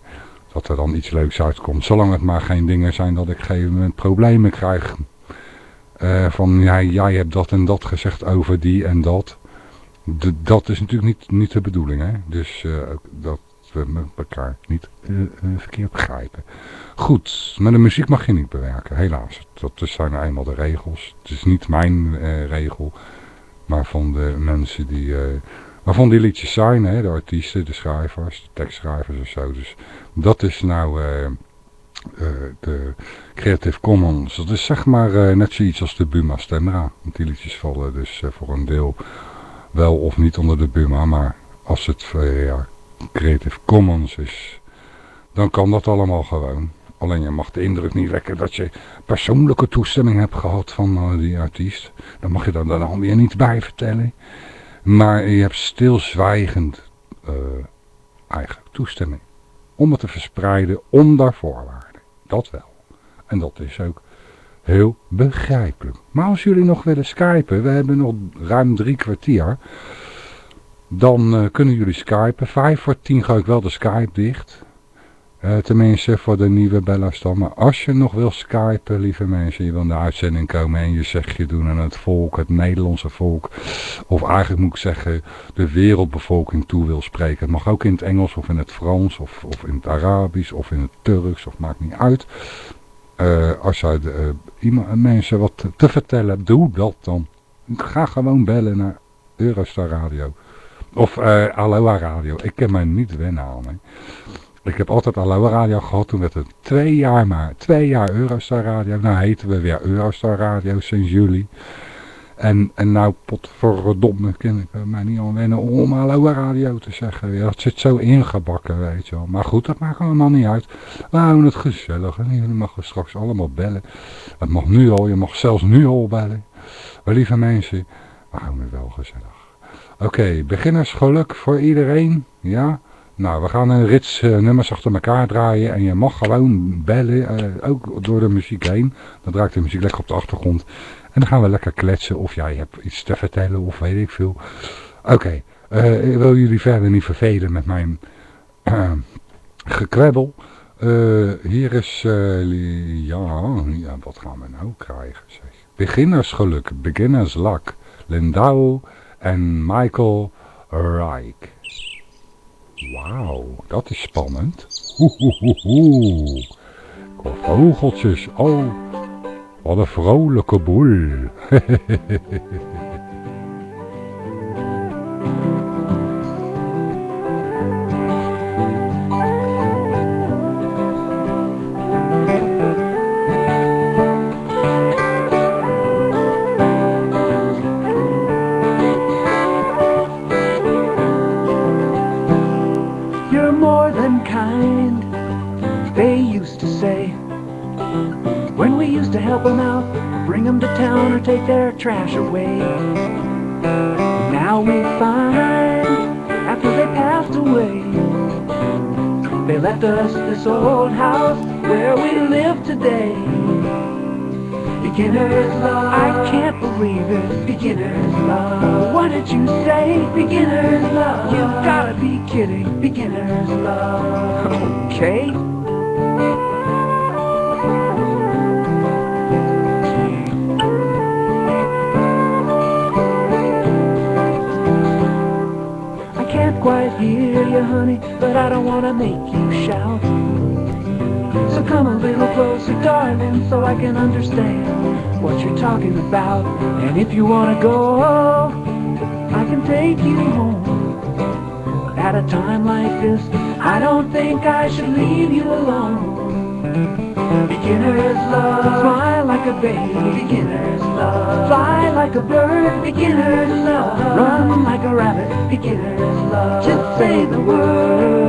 Speaker 2: dat er dan iets leuks uitkomt. Zolang het maar geen dingen zijn dat ik op een gegeven moment problemen krijg. Uh, van ja, jij hebt dat en dat gezegd over die en dat. Dat is natuurlijk niet, niet de bedoeling. Hè? Dus uh, dat we elkaar niet verkeerd begrijpen. Goed, maar de muziek mag je niet bewerken, helaas. Dat zijn nou eenmaal de regels. Het is niet mijn regel, maar van de mensen die waarvan die liedjes zijn, hè, de artiesten, de schrijvers, de tekstschrijvers of zo. Dus dat is nou de Creative Commons. Dat is zeg maar net zoiets als de Buma Stemra. Want die liedjes vallen dus voor een deel wel of niet onder de Buma. Maar als het Creative Commons is, dan kan dat allemaal gewoon. Alleen je mag de indruk niet wekken dat je persoonlijke toestemming hebt gehad van die artiest. Dan mag je daar dan weer niet bij vertellen. Maar je hebt stilzwijgend uh, eigenlijk toestemming om het te verspreiden onder voorwaarden. Dat wel. En dat is ook heel begrijpelijk. Maar als jullie nog willen skypen, we hebben nog ruim drie kwartier, dan uh, kunnen jullie skypen. Vijf voor tien ga ik wel de Skype dicht. Uh, tenminste voor de nieuwe bellers dan. Maar als je nog wil skypen, lieve mensen, je wil in de uitzending komen en je zegje doen aan het volk, het Nederlandse volk. Of eigenlijk moet ik zeggen, de wereldbevolking toe wil spreken. Het mag ook in het Engels of in het Frans of, of in het Arabisch of in het Turks of maakt niet uit. Uh, als je uh, iemand, mensen wat te, te vertellen hebt, doe dat dan. Ga gewoon bellen naar Eurostar Radio. Of eh Aloha Radio. Ik ken mij niet wennen. Ik heb altijd Aloha Radio gehad. Toen werd het twee jaar maar. Twee jaar Eurostar Radio. Nou heten we weer Eurostar Radio sinds juli. En, en nou potverdomme ken ik mij niet aan wennen om Aloha Radio te zeggen. Dat zit zo ingebakken, weet je wel. Maar goed, dat maakt allemaal niet uit. We houden het gezellig. En jullie mogen straks allemaal bellen. Het mag nu al. Je mag zelfs nu al bellen. Maar lieve mensen, we houden het wel gezellig. Oké, beginnersgeluk voor iedereen. Ja. Nou, we gaan een rits eh, nummers achter elkaar draaien. En je mag gewoon bellen. eh, ook door de muziek heen. Dan draait de muziek lekker op de achtergrond. En dan gaan we lekker kletsen. Of jij hebt iets te vertellen of weet ik veel. Oké, eh, ik wil jullie verder niet vervelen met mijn gekwebbel. Hier is, ja, ja, wat gaan we nou krijgen zeg. Beginnersgeluk, beginners luck. Lindau en Michael Reich. Wauw, dat is spannend. Oeh, vogeltjes, oh, wat een vrolijke boel.
Speaker 3: bring them to town, or take their trash away. Now we find, after they passed away, they left us this old house where we live today. Beginner's love. I can't believe it. Beginner's love. What did you say? Beginner's love. You gotta be kidding. Beginner's love. Okay. Quite hear you, honey, but I don't wanna make you shout. So come a little closer, darling, so I can understand what you're talking about. And if you wanna go, I can take you home. At a time like this, I don't think I should leave you alone. Beginner's love, fly like a baby. Beginner's love, fly like a bird. Beginner's love, run like a rabbit. Beginner's love, just say the word.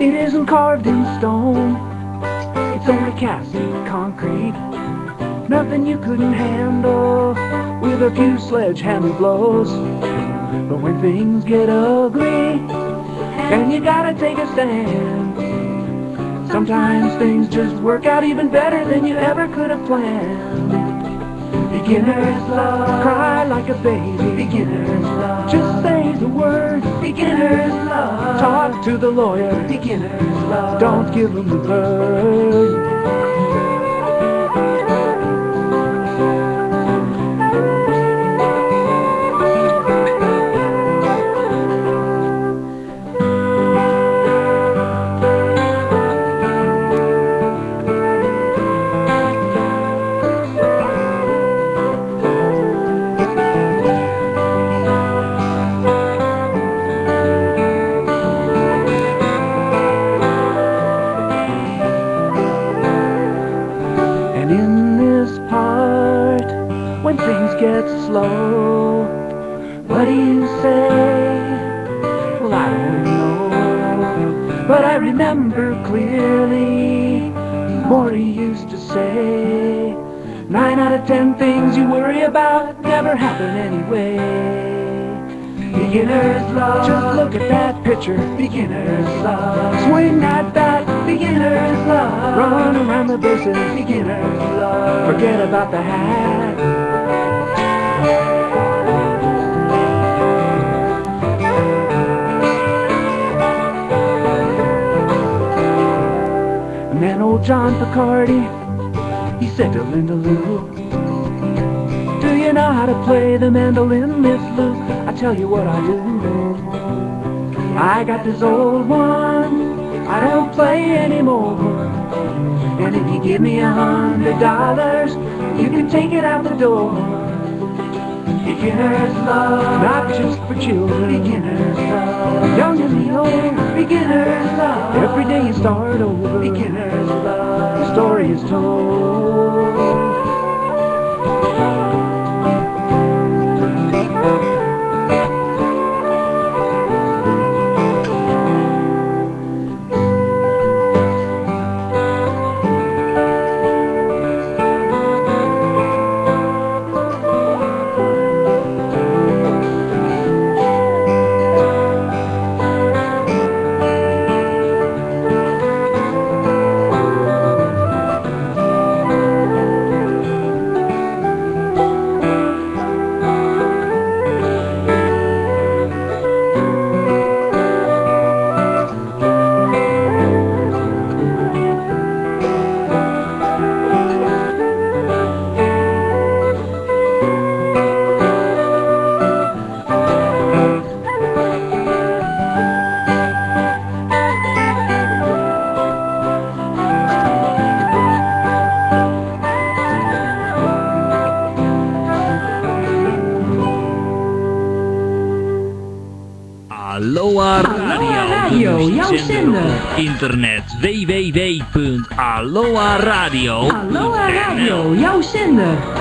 Speaker 3: It isn't carved in stone, it's only cast in concrete. Nothing you couldn't handle with a few sledgehammer blows. But when things get ugly, and you gotta take a stand, sometimes things just work out even better than you ever could have planned. Beginner's love, cry like a baby. Beginner's love, just say the word. Beginner's love, talk to the lawyer. Beginner's love, don't give him the bird. Ten things you worry about never happen anyway. Beginner's love. Just look at that picture. Beginner's love. Swing that bat. Beginner's love. Run around the bases. Beginner's love. Forget about the hat. And then old John Picardi, he said to Linda Lou, know how to play the mandolin, Miss Lou? I tell you what I do. I got this old one, I don't play anymore. And if you give me a hundred dollars, you can take it out the door. Beginner's love, not just for children. Beginner's love, young and the old. Beginner's love, every day you start over. Beginner's love, the story is told.
Speaker 1: Internet www.aloha-radio.
Speaker 4: Aloha Radio, jouw zender.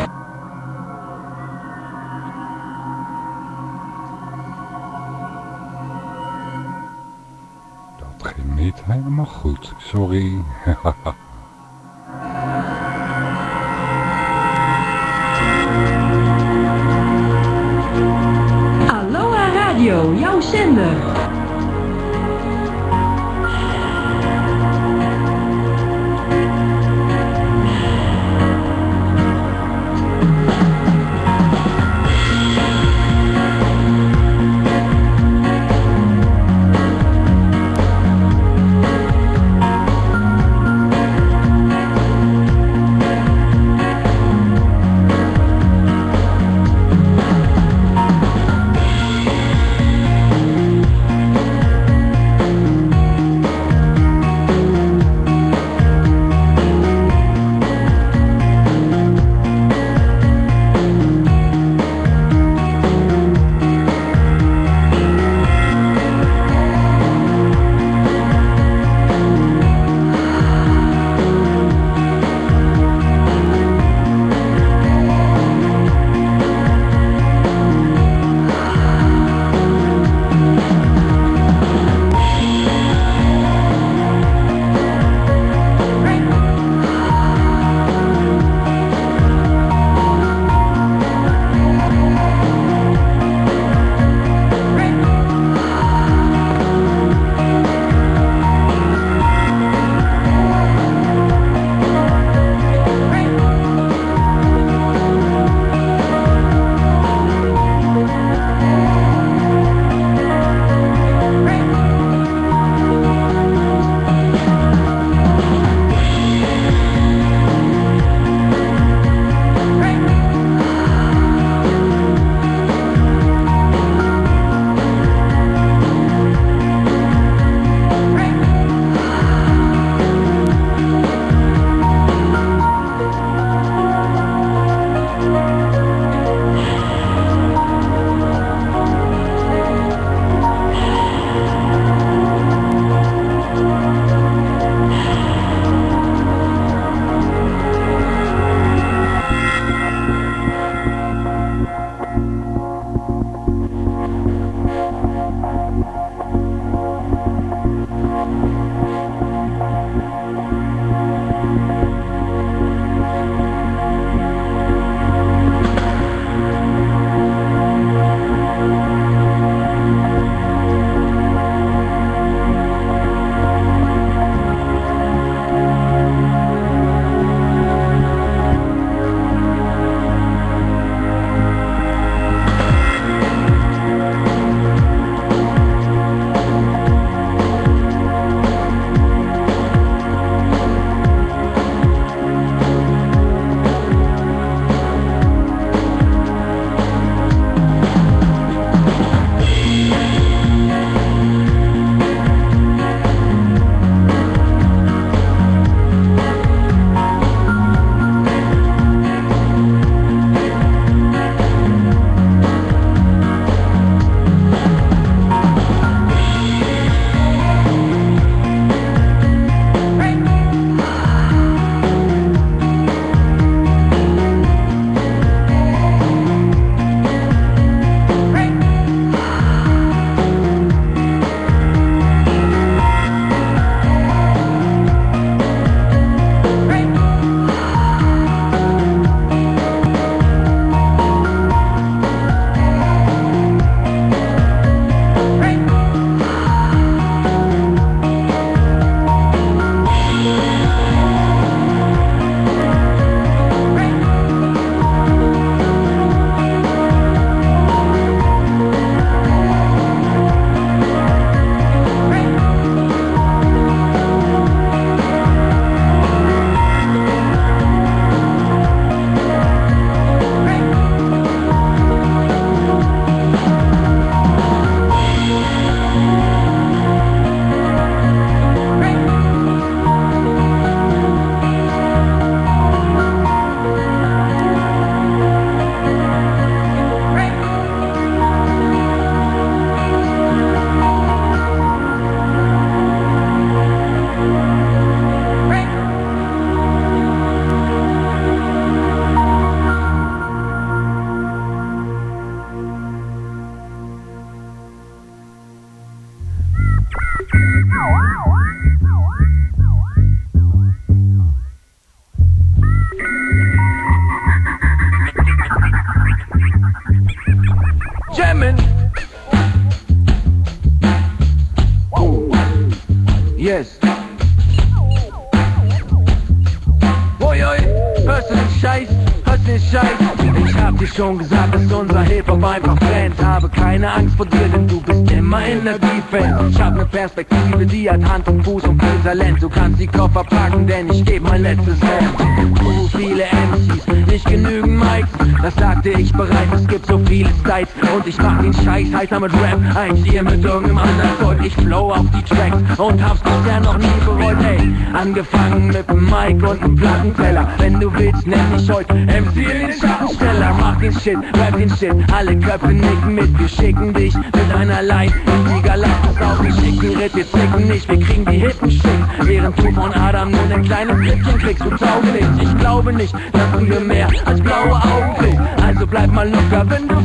Speaker 12: Heißer mit Rap, als ihr mit irgendeinem anderen Zeug. Ich flow auf die Tracks und hab's bisher noch nie bereut, ey. Angefangen mit dem Mic und dem Plattenteller. Wenn du willst, nenn mich heute MC den Schattensteller. Mach den Shit, rap den Shit, alle Köpfe nicken mit. Wir schicken dich mit einer Line in die Galaxis auf den schicken Ritt. Wir zicken nicht, wir kriegen die Hippen schick. Während du von Adam nur ein kleines Flippchen kriegst, du tauglich. Ich glaube nicht, dass du mir mehr als blaue Augen kriegst. Also bleib mal locker, wenn du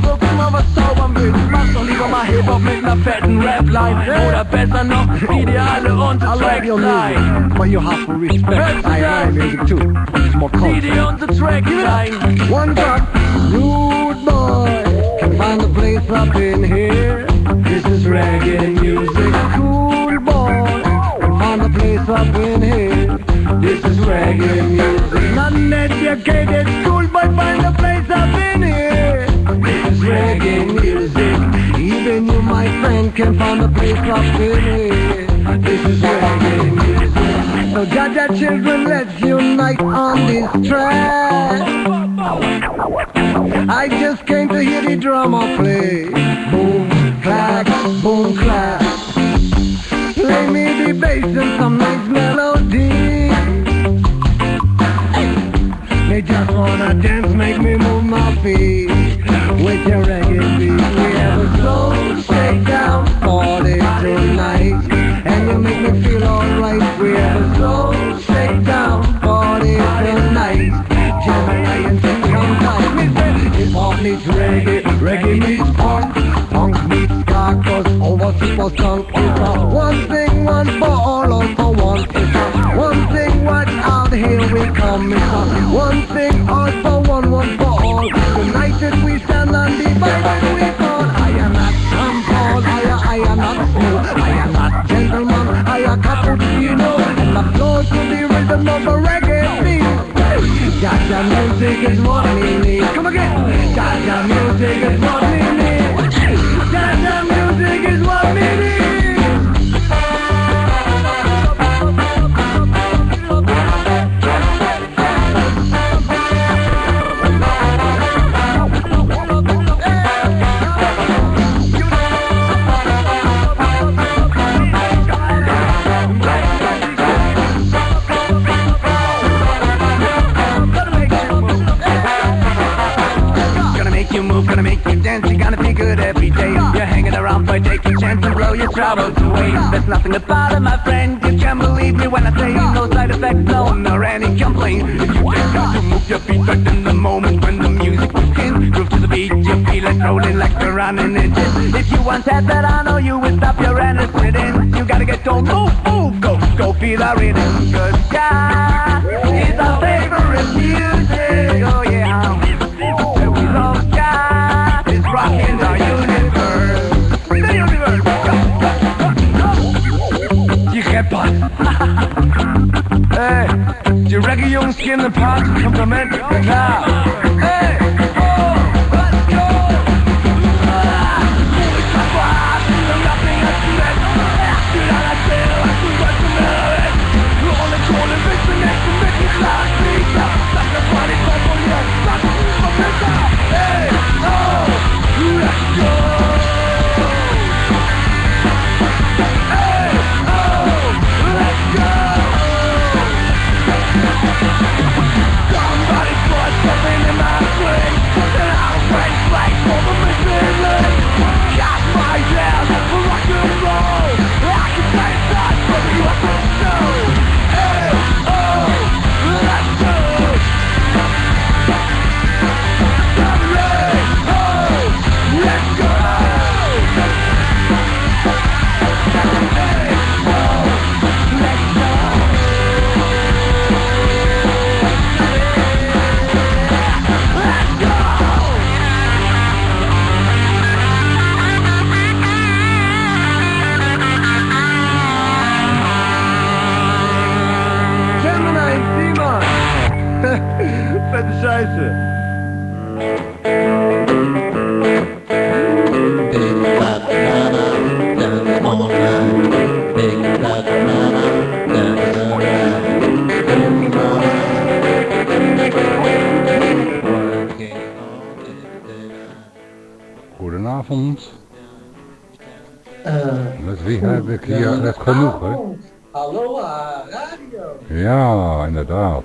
Speaker 12: kommer sober mødt Først og lige mig hip hop, men der fandt en rap line Oder besser noch, ideale und Trackline
Speaker 9: But you have to respect I am music too. It's more
Speaker 12: cool Idee und
Speaker 9: One drop Rude boy. Find the place up in here. This is reggae music. Cool boy. Find the place up in here. This is reggae music. None educated Cool boy Find the place up in here. Reggae music. Even you, my friend, can find a place up in here. This is reggae music. So Jaja children, let's unite on this track. I just came to hear the drummer play. Boom, clack, boom, clack. Play me the bass and some nice melody. They just wanna dance, make me move my feet. With your reggae beat, we have a soul shakedown party tonight. And you make me feel alright. We have a soul shakedown party tonight. Gemini and Tim come tight. Hip hop meets reggae, reggae meets punk, punk meets ska, cause over super skunk is one thing, one for all, all for one. It's here we come. It's a one thing, all for one, one for all. United we stand and divided we fall. I am not Sam Paul, I am, I am not Snow, I am not gentleman, I am cappuccino. And floor to the rhythm of a reggae beat. Jaja music is what we need. Come again. Jaja music is what we need. Jaja music is what we need.
Speaker 12: Chance and blow your troubles away. There's nothing about it, my friend, you can't believe me when I say no side effects, no, nor any complaint. If you get got to move your feet right in the moment when the music begins, groove to the beat, you feel it rolling like you're running it. If you want that, that I know you will stop your and sit in. You gotta get told, move, move, go, go feel the rhythm. Cause yeah, it's our favorite in the pot, to
Speaker 2: me now. Ik hier net genoeg, hè?
Speaker 13: Aloha Radio.
Speaker 2: Ja, inderdaad.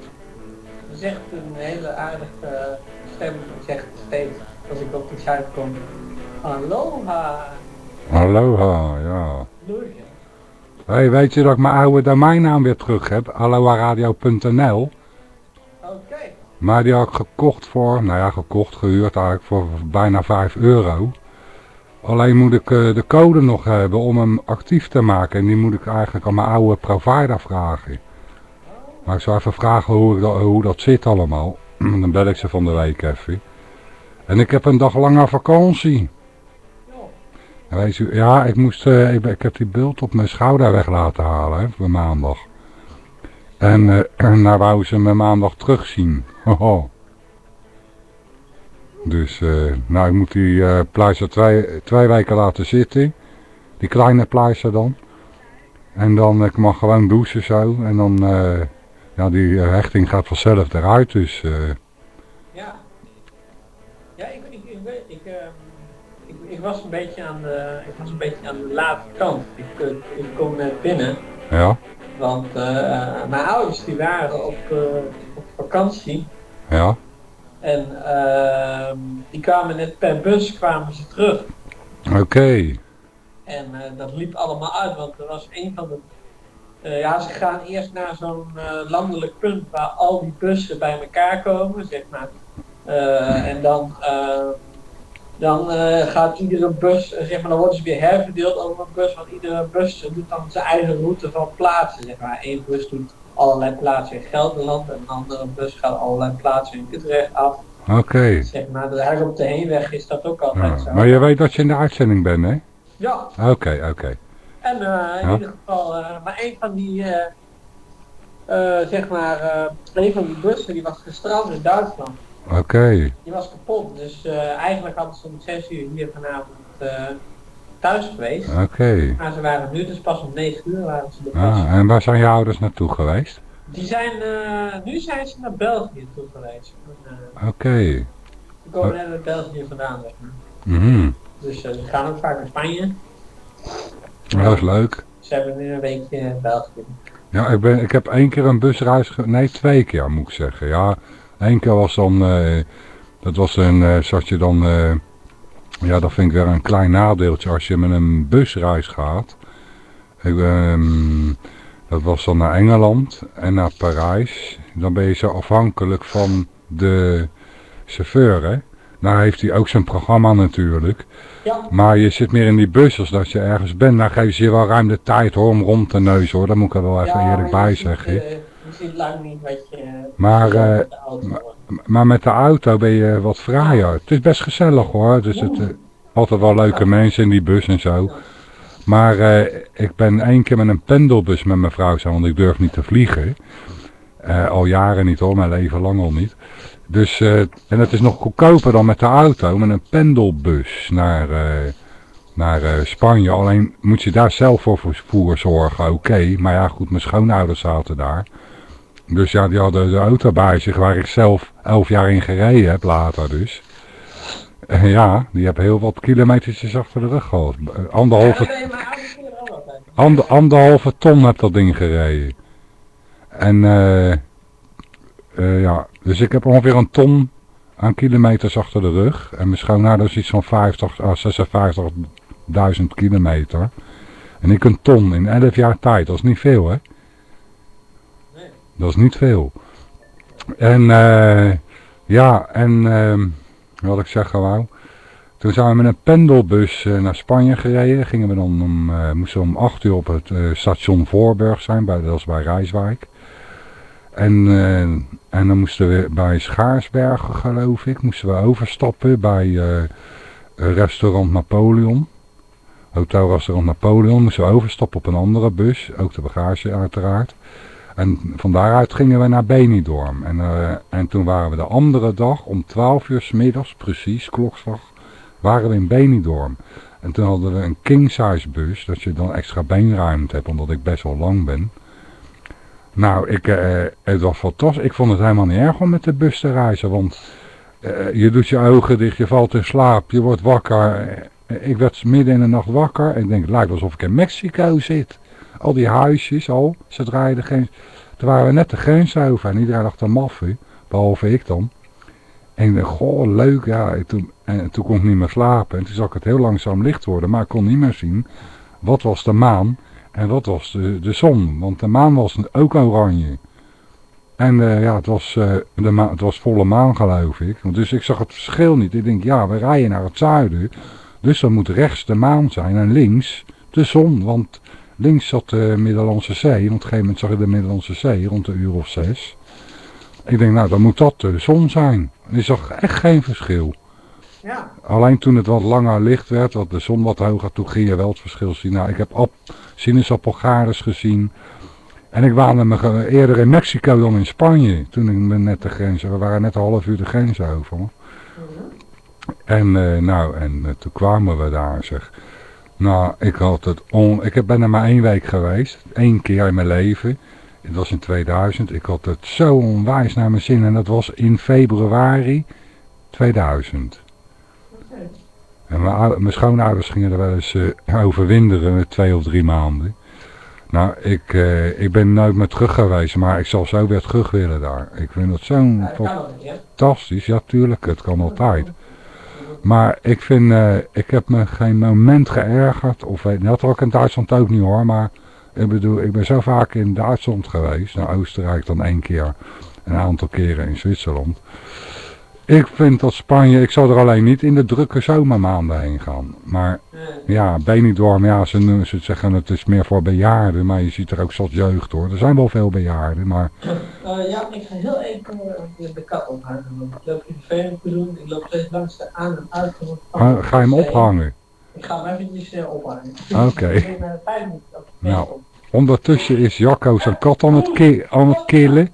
Speaker 13: Dat is echt een hele aardige stem. Ik zeg steeds als ik op de site kom. Aloha.
Speaker 2: Aloha, ja.
Speaker 13: Aloha.
Speaker 2: hey, weet je dat ik mijn oude domeinnaam weer terug heb? aloharadio.nl
Speaker 13: Oké.
Speaker 2: Maar die had ik gekocht voor, nou ja, gekocht, gehuurd eigenlijk voor bijna 5 euro. Alleen moet ik eh, de code nog hebben om hem actief te maken. En die moet ik eigenlijk aan mijn oude provider vragen. Maar ik zou even vragen hoe, dat, hoe dat zit allemaal. Dan bel ik ze van de week even. En ik heb een dag langer vakantie. Ja, ik, moest, eh, ik, ik heb die bult op mijn schouder weg laten halen voor maandag. En en nou wou ze me maandag terugzien. Dus, eh, nou, ik moet die eh pleister twee, twee weken laten zitten. Die kleine pleister dan. En dan, ik mag gewoon douchen zo. En dan, eh, ja, die eh, hechting gaat vanzelf eruit. Dus, eh,
Speaker 13: Ja. Ja, ik, ik, ik, weet- ik, ehm, ik, ik was een beetje aan de, ik was een beetje aan de late kant. Ik, eh, ik kom net binnen,
Speaker 2: ja,
Speaker 13: want eh, mijn ouders die waren op, eh, op vakantie.
Speaker 2: ja,
Speaker 13: En ehm, die kwamen net per bus kwamen ze terug.
Speaker 2: oké.
Speaker 13: En eh, dat liep allemaal uit, want er was een van de... eh, ja, ze gaan eerst naar zo'n eh, landelijk punt waar al die bussen bij elkaar komen, zeg maar. En dan, eh, dan gaat iedere bus, zeg maar, dan worden ze weer herverdeeld over een bus, want iedere bus doet dan zijn eigen route van plaatsen, zeg maar. Eén bus doet allerlei plaatsen in Gelderland en een andere bus gaat allerlei plaatsen in Utrecht af.
Speaker 2: Oké.
Speaker 13: Zeg maar, dus eigenlijk op de heenweg is dat ook altijd
Speaker 2: Ja,
Speaker 13: zo.
Speaker 2: Maar je weet dat je in de uitzending bent, hè?
Speaker 13: Ja,
Speaker 2: Oké, oké.
Speaker 13: En eh, in
Speaker 2: Ja.
Speaker 13: ieder geval, eh, maar een van die, eh, zeg maar, een van die bussen die was gestrand in Duitsland.
Speaker 2: Oké.
Speaker 13: Die was kapot, dus eigenlijk hadden ze om zes uur hier vanavond eh, thuis geweest.
Speaker 2: Oké.
Speaker 13: Maar ze waren nu, dus pas om negen uur waren ze er.
Speaker 2: Ah, en waar zijn je ouders naartoe geweest?
Speaker 13: Die zijn, eh, nu zijn ze naar België toe geweest. Eh,
Speaker 2: Oké.
Speaker 13: die komen net uit België vandaan, zeg maar.
Speaker 2: Mhm.
Speaker 13: Dus eh, ze gaan ook vaak naar Spanje.
Speaker 2: Dat is leuk.
Speaker 13: Ze hebben nu een weekje in België.
Speaker 2: Ja, ik, ben, ik heb één keer een busreis, nee twee keer moet ik zeggen. Ja, één keer was dan, dat was een, eh, zat je dan, ja dat vind ik weer een klein nadeeltje als je met een busreis gaat. Ik, ehm, dat was dan naar Engeland en naar Parijs. Dan ben je zo afhankelijk van de chauffeur, hè. Nou heeft hij ook zijn programma natuurlijk.
Speaker 13: Ja.
Speaker 2: Maar je zit meer in die bus als dat je ergens bent. Dan geven ze je wel ruim de tijd hoor, om rond te neuzen hoor. Dat moet ik er wel even
Speaker 13: Ja,
Speaker 2: eerlijk bij zeggen.
Speaker 13: Ziet lang niet wat je...
Speaker 2: Maar,
Speaker 13: hoort.
Speaker 2: Maar met de auto ben je wat vrijer. Het is best gezellig hoor. Dus het, eh, altijd wel leuke mensen in die bus en zo. Maar eh, ik ben één keer met een pendelbus met mijn vrouw zo, want ik durf niet te vliegen. Al jaren niet hoor, mijn leven lang al niet. Dus, en het is nog goedkoper dan met de auto, met een pendelbus naar, naar Spanje. Alleen moet je daar zelf voor voor zorgen, oké. Maar ja goed, mijn schoonouders zaten daar. Dus ja, die hadden de auto bij zich waar ik zelf elf jaar in gereden heb, later dus. En ja, die hebben heel wat kilometertjes achter de rug gehad. Eh, Anderhalve,
Speaker 13: er
Speaker 2: ander, anderhalve ton heb dat ding gereden. En eh, eh, ja, dus ik heb ongeveer een ton aan kilometers achter de rug. En mijn schoonouders iets van 50 à 56.000 kilometer. En ik een ton in 11 jaar tijd, dat is niet veel hè. Dat is niet veel. En eh, ja, en ehm, wat ik zeggen wou. Toen zijn we met een pendelbus eh, naar Spanje gereden. Gingen we dan om, eh, moesten we om 8 uur op het station Voorburg zijn, bij, dat is bij Rijswijk. En, en dan moesten we bij Schaarsbergen, geloof ik, moesten we overstappen bij restaurant Napoleon. Hotelrestaurant Napoleon moesten we overstappen op een andere bus, ook de bagage uiteraard. En van daaruit gingen we naar Benidorm. En, eh, en toen waren we de andere dag om 12 uur 's middags, precies, klokslag, waren we in Benidorm. En toen hadden we een king size bus, dat je dan extra beenruimte hebt, omdat ik best wel lang ben. Nou, ik, eh, het was fantastisch. Ik vond het helemaal niet erg om met de bus te reizen, want eh, je doet je ogen dicht, je valt in slaap, je wordt wakker. ik werd midden in de nacht wakker en ik denk, het lijkt alsof ik in Mexico zit. Al die huisjes al, ze draaiden geen... Toen waren we net de grens over en iedereen lag te maffen, behalve ik dan. En dacht, goh, leuk, ja. En toen, en toen kon ik niet meer slapen. En toen zag ik het heel langzaam licht worden, maar ik kon niet meer zien wat was de maan en wat was de, de zon. Want de maan was ook oranje. En eh, ja, het was, eh, de het was volle maan geloof ik. Dus ik zag het verschil niet. Ik denk, ja, we rijden naar het zuiden. Dus dan moet rechts de maan zijn en links de zon. Want links zat de Middellandse Zee. Want op een gegeven moment zag je de Middellandse Zee rond de uur of zes. Ik denk, nou dan moet dat de zon zijn. En ik zag echt geen verschil.
Speaker 13: Ja.
Speaker 2: Alleen toen het wat langer licht werd, wat de zon wat hoger, toen ging je wel het verschil zien. Nou, ik heb op sinaasappelgares gezien. En ik waande me eerder in Mexico dan in Spanje. Toen ik net de grens, we waren net een half uur de grens over. En eh, nou, en eh, toen kwamen we daar zeg. Nou, ik had het on... Ik heb- ben er maar één week geweest. Eén keer in mijn leven. Het was in 2000. Ik had het zo onwijs naar mijn zin. En dat was in februari 2000. En mijn, ou- mijn schoonouders gingen er wel eens eh, over winderen, twee of drie maanden. Nou, ik, eh, ik ben nooit meer terug geweest, maar ik zal zo weer terug willen daar. Ik vind het zo'n
Speaker 13: Ja, dat hè?
Speaker 2: fantastisch. Ja, tuurlijk, het kan altijd. Maar ik vind, eh, ik heb me geen moment geërgerd. Of weet, dat had ik in Duitsland ook niet hoor, maar ik bedoel, ik ben zo vaak in Duitsland geweest. Naar Oostenrijk dan één keer. Een aantal keren in Zwitserland. Ik vind dat Spanje, ik zou er alleen niet in de drukke zomermaanden heen gaan. Maar ja, Benidorm, ja, ze, ze zeggen het is meer voor bejaarden, maar je ziet er ook zat jeugd hoor. Er zijn wel veel bejaarden, maar
Speaker 13: Eh, ja, ik ga heel even eh, de kat ophangen. Want ik loop in de te doen. Ik loop steeds langs de aan- en uitgang. van
Speaker 2: ah, ga je hem ophangen?
Speaker 13: Ik ga hem eventjes eh, ophangen.
Speaker 2: Oké. Nou, ondertussen is Jacco zijn kat aan het, ki aan het killen.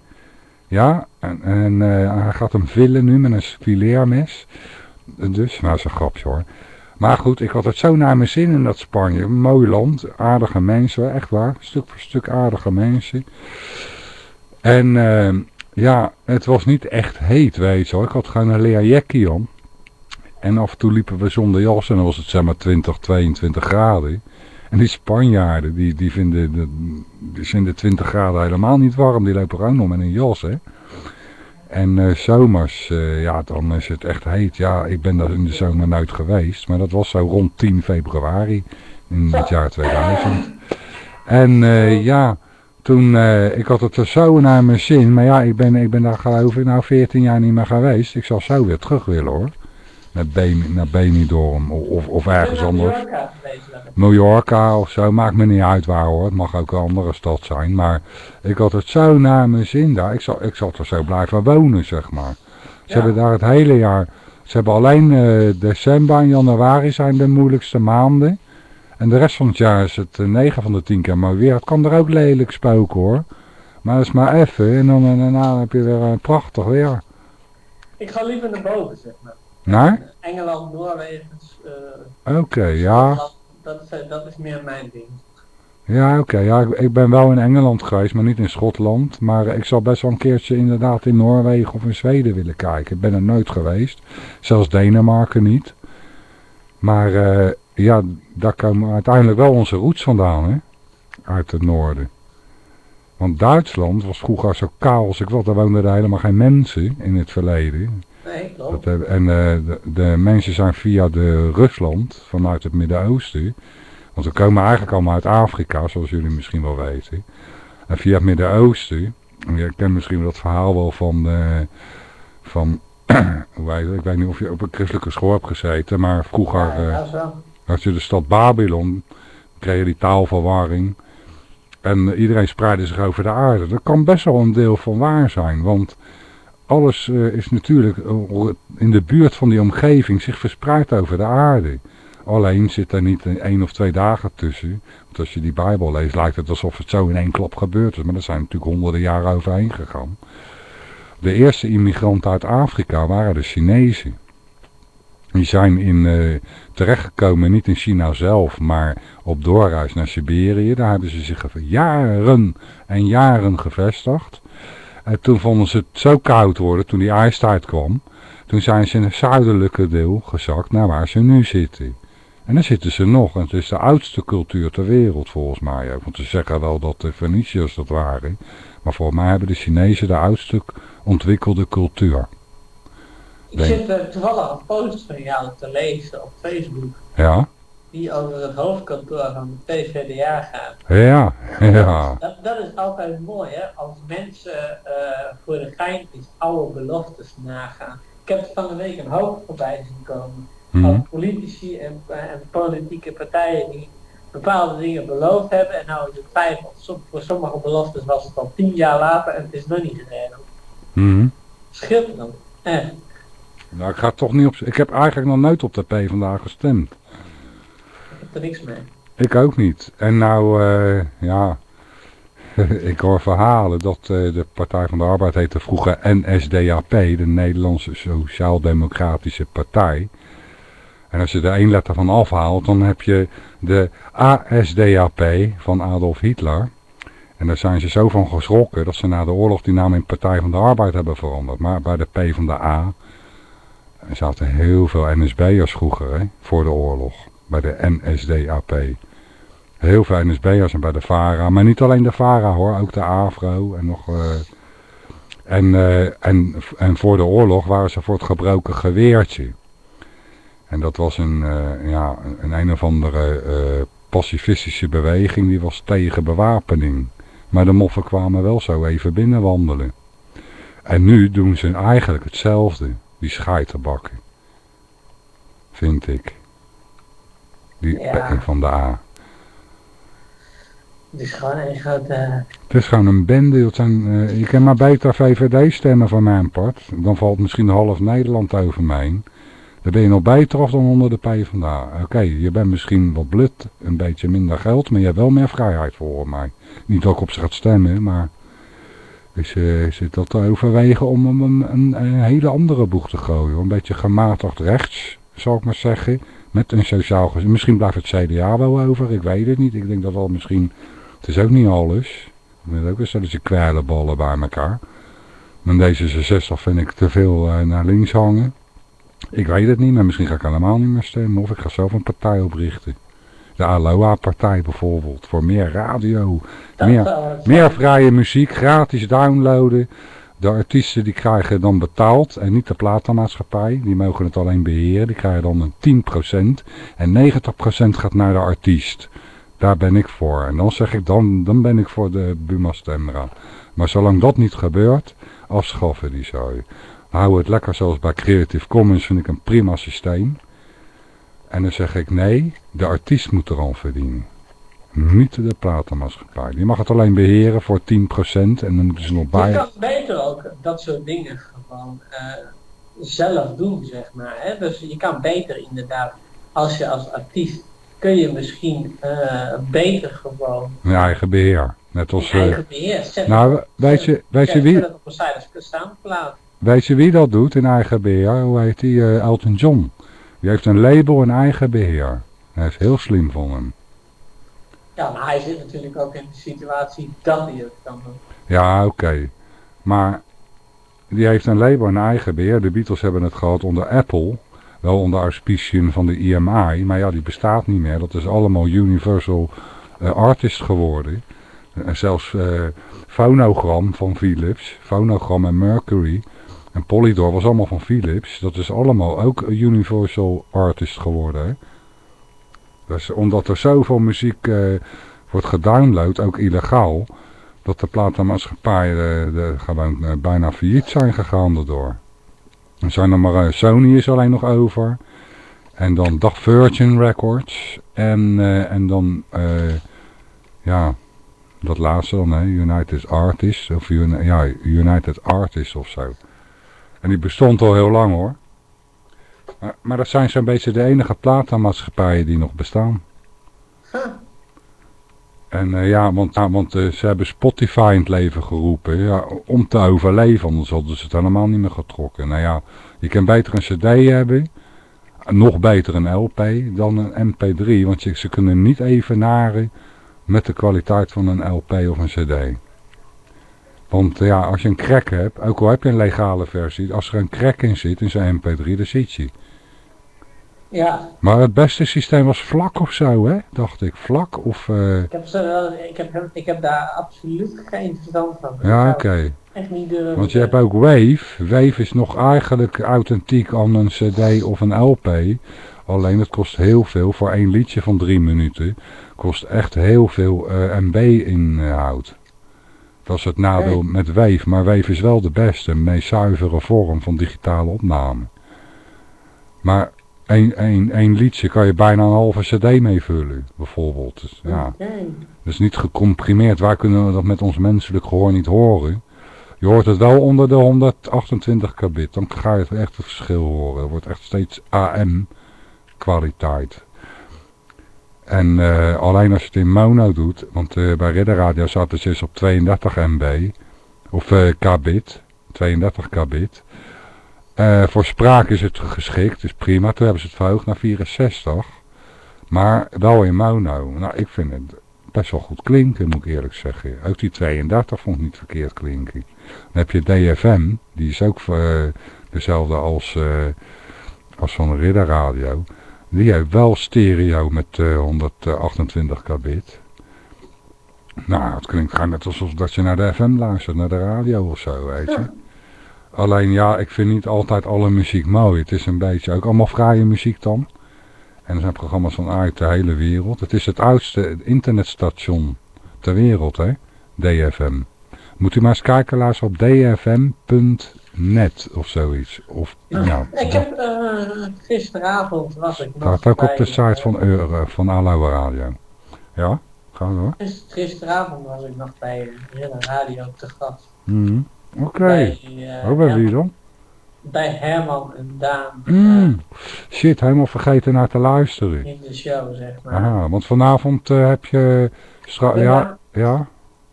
Speaker 2: Ja, en, en eh, hij gaat hem villen nu met een fileermes. Dus, nou, is een grapje hoor. Maar goed, ik had het zo naar mijn zin in dat Spanje. Mooi land, aardige mensen, echt waar. Stuk voor stuk aardige mensen. En eh, ja, het was niet echt heet, weet je wel. Ik had gewoon een leer jackie om. En af en toe liepen we zonder jas en dan was het zeg maar 20, 22 graden. En die Spanjaarden, die, die, vinden de, die vinden 20 graden helemaal niet warm. Die lopen gewoon nog met een jas, hè. En eh, zomers, eh, ja, dan is het echt heet. Ja, ik ben daar in de zomer nooit geweest. Maar dat was zo rond 10 februari in het jaar 2000. En eh, ja, toen, ik had het er zo naar mijn zin. Maar ja, ik ben, ik ben daar geloof ik nou 14 jaar niet meer geweest. Ik zal zo weer terug willen hoor. Naar, Ben, naar Benidorm of, of, ergens
Speaker 13: Ik ben naar
Speaker 2: anders.
Speaker 13: Mallorca
Speaker 2: of zo, maakt me niet uit waar hoor. Het mag ook een andere stad zijn. Maar ik had het zo naar mijn zin daar. Ik zal, ik zal er zo blijven wonen, zeg maar. Ze
Speaker 13: Ja.
Speaker 2: hebben daar het hele jaar... Ze hebben alleen eh, december en januari zijn de moeilijkste maanden. En de rest van het jaar is het 9 van de 10 keer mooi weer. Het kan er ook lelijk spoken hoor. Maar dat is maar even. En dan en daarna heb je weer een prachtig weer.
Speaker 13: Ik ga liever naar boven, zeg maar.
Speaker 2: Naar?
Speaker 13: Engeland, Noorwegen. eh,
Speaker 2: Oké, ja.
Speaker 13: Dat is, eh, dat is meer mijn ding.
Speaker 2: Ja, oké. Ja, ik, ben wel in Engeland geweest, maar niet in Schotland. Maar ik zal best wel een keertje inderdaad in Noorwegen of in Zweden willen kijken. Ik ben er nooit geweest. Zelfs Denemarken niet. Maar eh, ja, daar komen uiteindelijk wel onze roots vandaan, hè. Uit het noorden. Want Duitsland was vroeger zo kaal als ik wat. Daar woonden er helemaal geen mensen in het verleden.
Speaker 13: Nee, klopt.
Speaker 2: heb- en eh, de, de mensen zijn via de Rusland, vanuit het Midden-Oosten. Want we komen eigenlijk allemaal uit Afrika, zoals jullie misschien wel weten. En via het Midden-Oosten, en je kent misschien dat verhaal wel van, eh, van hoe heet het, ik weet niet of je op een christelijke school hebt gezeten, maar vroeger
Speaker 13: Ja,
Speaker 2: eh,
Speaker 13: ja, zo.
Speaker 2: had je de stad Babylon, kreeg je die taalverwarring. En eh, iedereen spreidde zich over de aarde. Dat kan best wel een deel van waar zijn, want alles eh, is natuurlijk eh, in de buurt van die omgeving zich verspreid over de aarde. Alleen zit er niet één of twee dagen tussen. Want als je die Bijbel leest lijkt het alsof het zo in één klap gebeurd is. Maar er zijn natuurlijk honderden jaren overheen gegaan. De eerste immigranten uit Afrika waren de Chinezen. Die zijn in, eh, terechtgekomen niet in China zelf, maar op doorreis naar Siberië. Daar hebben ze zich jaren en jaren gevestigd. En toen vonden ze het zo koud worden, toen die ijstijd kwam. Toen zijn ze in het zuidelijke deel gezakt naar waar ze nu zitten. En dan zitten ze nog. En het is de oudste cultuur ter wereld volgens mij ook. Want ze zeggen wel dat de Phoeniciërs dat waren. Maar volgens mij hebben de Chinezen de oudste ontwikkelde cultuur.
Speaker 13: Ik
Speaker 2: Denk-
Speaker 13: zit er toevallig een post van jou te lezen op Facebook.
Speaker 2: Ja?
Speaker 13: Die over het hoofdkantoor van de PvdA gaat.
Speaker 2: Ja, ja.
Speaker 13: Dat, dat is altijd mooi hè, als mensen eh, voor de geintjes oude beloftes nagaan. Ik heb van de week een hoop voorbij zien komen. Van politici en, eh, en politieke partijen die bepaalde dingen beloofd hebben. En nou is het vijf, voor sommige beloftes was het al tien jaar later en het is nog niet geregeld.
Speaker 2: Mhm.
Speaker 13: Schitterend. Echt.
Speaker 2: Nou, ik ga toch niet op... Ik heb eigenlijk nog nooit op de P vandaag gestemd.
Speaker 13: Ik
Speaker 2: ook niet. En nou, eh, ja... ik hoor verhalen dat eh, de Partij van de Arbeid heette vroeger NSDAP, de Nederlandse Sociaal-Democratische Partij. En als je er één letter van afhaalt, dan heb je de ASDAP van Adolf Hitler. En daar zijn ze zo van geschrokken dat ze na de oorlog die naam in Partij van de Arbeid hebben veranderd. Maar bij de P van de A zaten heel veel NSB'ers vroeger, hè, voor de oorlog. Bij de NSDAP. Heel veel NSB'ers en bij de VARA. Maar niet alleen de VARA hoor, ook de AVRO en nog... eh, en, eh, en, en voor de oorlog waren ze voor het gebroken geweertje. En dat was een, eh, ja, een een of andere pacifistische beweging, die was tegen bewapening. Maar de moffen kwamen wel zo even binnenwandelen. En nu doen ze eigenlijk hetzelfde, die scheiterbakken. Vind ik. Die
Speaker 13: Ja.
Speaker 2: Van de A.
Speaker 13: Het is gewoon een grote...
Speaker 2: Het is gewoon een bende. Dat zijn, eh, je kan maar beter VVD stemmen van mijn part. Dan valt misschien half Nederland over mij heen. Dan ben je nog beter af dan onder de PvdA. Oké, je bent misschien wat blut, een beetje minder geld, maar je hebt wel meer vrijheid voor mij. Niet dat ik op ze gaat stemmen, maar is, eh, zit dat te overwegen om hem een, een hele andere boeg te gooien. Een beetje gematigd rechts, zal ik maar zeggen. Met een sociaal gezin. Misschien blijft het CDA wel over, ik weet het niet. Ik denk dat wel misschien, het is ook niet alles. Er ook eens dat je kwijlenballen bij elkaar. Maar D66 vind ik te veel eh, naar links hangen. Ik weet het niet, maar misschien ga ik helemaal niet meer stemmen. Of ik ga zelf een partij oprichten. De Aloha-partij bijvoorbeeld. Voor meer radio. Meer,
Speaker 13: het
Speaker 2: meer vrije muziek. Gratis downloaden. De artiesten die krijgen dan betaald. En niet de platenmaatschappij. Die mogen het alleen beheren. Die krijgen dan een 10%. En 90% gaat naar de artiest. Daar ben ik voor. En dan zeg ik, dan, dan ben ik voor de Buma Stemra. Maar zolang dat niet gebeurt, afschaffen die zooi. Hou het lekker zoals bij Creative Commons, vind ik een prima systeem. En dan zeg ik, nee, de artiest moet er al verdienen. Niet de platenmaatschappij. Die mag het alleen beheren voor 10% en dan moeten ze nog
Speaker 13: Je
Speaker 2: bij...
Speaker 13: kan beter ook dat soort dingen gewoon eh, zelf doen, zeg maar. Hè? Dus je kan beter inderdaad, als je als artiest, kun je misschien eh, beter gewoon
Speaker 2: Hun eigen beheer. Net als...
Speaker 13: je
Speaker 2: eh,
Speaker 13: eigen beheer
Speaker 2: nou, weet je, weet je wie...
Speaker 13: zet op een.
Speaker 2: Weet je wie dat doet in eigen beheer? Hoe heet die? Elton John. Die heeft een label in eigen beheer. Dat is heel slim van hem.
Speaker 13: Ja, maar hij zit natuurlijk ook in de situatie dat hij het kan doen.
Speaker 2: Ja, oké. Maar die heeft een label in eigen beheer. De Beatles hebben het gehad onder Apple. Wel onder auspiciën van de EMI. Maar ja, die bestaat niet meer. Dat is allemaal Universal eh, Artist geworden. En zelfs eh Phonogram van Philips. Phonogram en Mercury. En Polydor was allemaal van Philips. Dat is allemaal ook een Universal Artist geworden. Hè? Dus omdat er zoveel muziek eh, wordt gedownload, ook illegaal, dat de platenmaatschappijen de, de, gewoon eh, bijna failliet zijn gegaan daardoor. Er zijn er maar, eh, Sony is alleen nog over. En dan Dag Virgin Records. En, eh, en dan, eh, ja, dat laatste dan, hè, United Artists. Of ja, United Artists of zo. En die bestond al heel lang hoor. Maar, maar dat zijn zo'n beetje de enige platenmaatschappijen die nog bestaan. En eh, ja, want, ja, want eh, ze hebben Spotify in het leven geroepen. Ja, om te overleven, anders hadden ze het helemaal niet meer getrokken. Nou ja, je kan beter een cd hebben. Nog beter een LP dan een mp3. Want ze kunnen niet evenaren met de kwaliteit van een LP of een cd. Want ja, als je een crack hebt, ook al heb je een legale versie, als er een crack in zit in zo'n mp3, dan zit je.
Speaker 13: Ja,
Speaker 2: Maar het beste systeem was vlak of zo, hè? Dacht ik. Vlak of... eh,
Speaker 13: ik heb, ze ik, heb, ik heb daar absoluut geen verstand van.
Speaker 2: Ja, oké.
Speaker 13: Echt niet durven.
Speaker 2: Want je hebt ook Wave. Wave is nog eigenlijk authentiek aan een cd of een LP. Alleen het kost heel veel voor één liedje van drie minuten. Kost echt heel veel eh, MB inhoud. Dat is het nadeel met Wave. Maar Wave is wel de beste, meest zuivere vorm van digitale opname. Maar één, één, één liedje kan je bijna een halve cd mee vullen, bijvoorbeeld. Dus, ja. Dus niet gecomprimeerd. Waar kunnen we dat met ons menselijk gehoor niet horen? Je hoort het wel onder de 128 kbit. Dan ga je het echt het verschil horen. Het wordt echt steeds AM kwaliteit. En eh, alleen als je het in mono doet. Want eh, bij Ridder Radio staat het dus op 32 MB. Of eh, kbit. 32 kbit. Eh, voor sprake is het geschikt. Dus prima. Toen hebben ze het verhoogd naar 64. Maar wel in mono. Nou, ik vind het best wel goed klinken, moet ik eerlijk zeggen. Ook die 32 vond ik niet verkeerd klinken. Dan heb je DFM, die is ook eh, dezelfde als, eh, als van de Ridder Radio. Die heeft wel stereo met eh, 128 kbit. Nou, het klinkt gewoon net alsof dat je naar de FM luistert, naar de radio of zo, weet je. Alleen ja, ik vind niet altijd alle muziek mooi. Het is een beetje ook allemaal vrije muziek dan. En er zijn programma's van uit de hele wereld. Het is het oudste internetstation ter wereld, hè? DFM. Moet u maar eens kijken, luister op dfm.net of zoiets. Of, nou,
Speaker 13: Ik heb eh, gisteravond was ik nog
Speaker 2: staat ook op de site
Speaker 13: eh,
Speaker 2: van, Euro, van Aloha Radio. Ja, ga door.
Speaker 13: gis- Gisteravond was ik nog bij Ridder Radio te gast.
Speaker 2: Mhm. Oké.
Speaker 13: Bij, eh,
Speaker 2: Oh, bij wie dan?
Speaker 13: Bij Herman en Daan
Speaker 2: Mm. Shit, helemaal vergeten naar te luisteren.
Speaker 13: in de show, zeg maar.
Speaker 2: Aha, want vanavond eh, heb je...
Speaker 13: De
Speaker 2: ja, ja,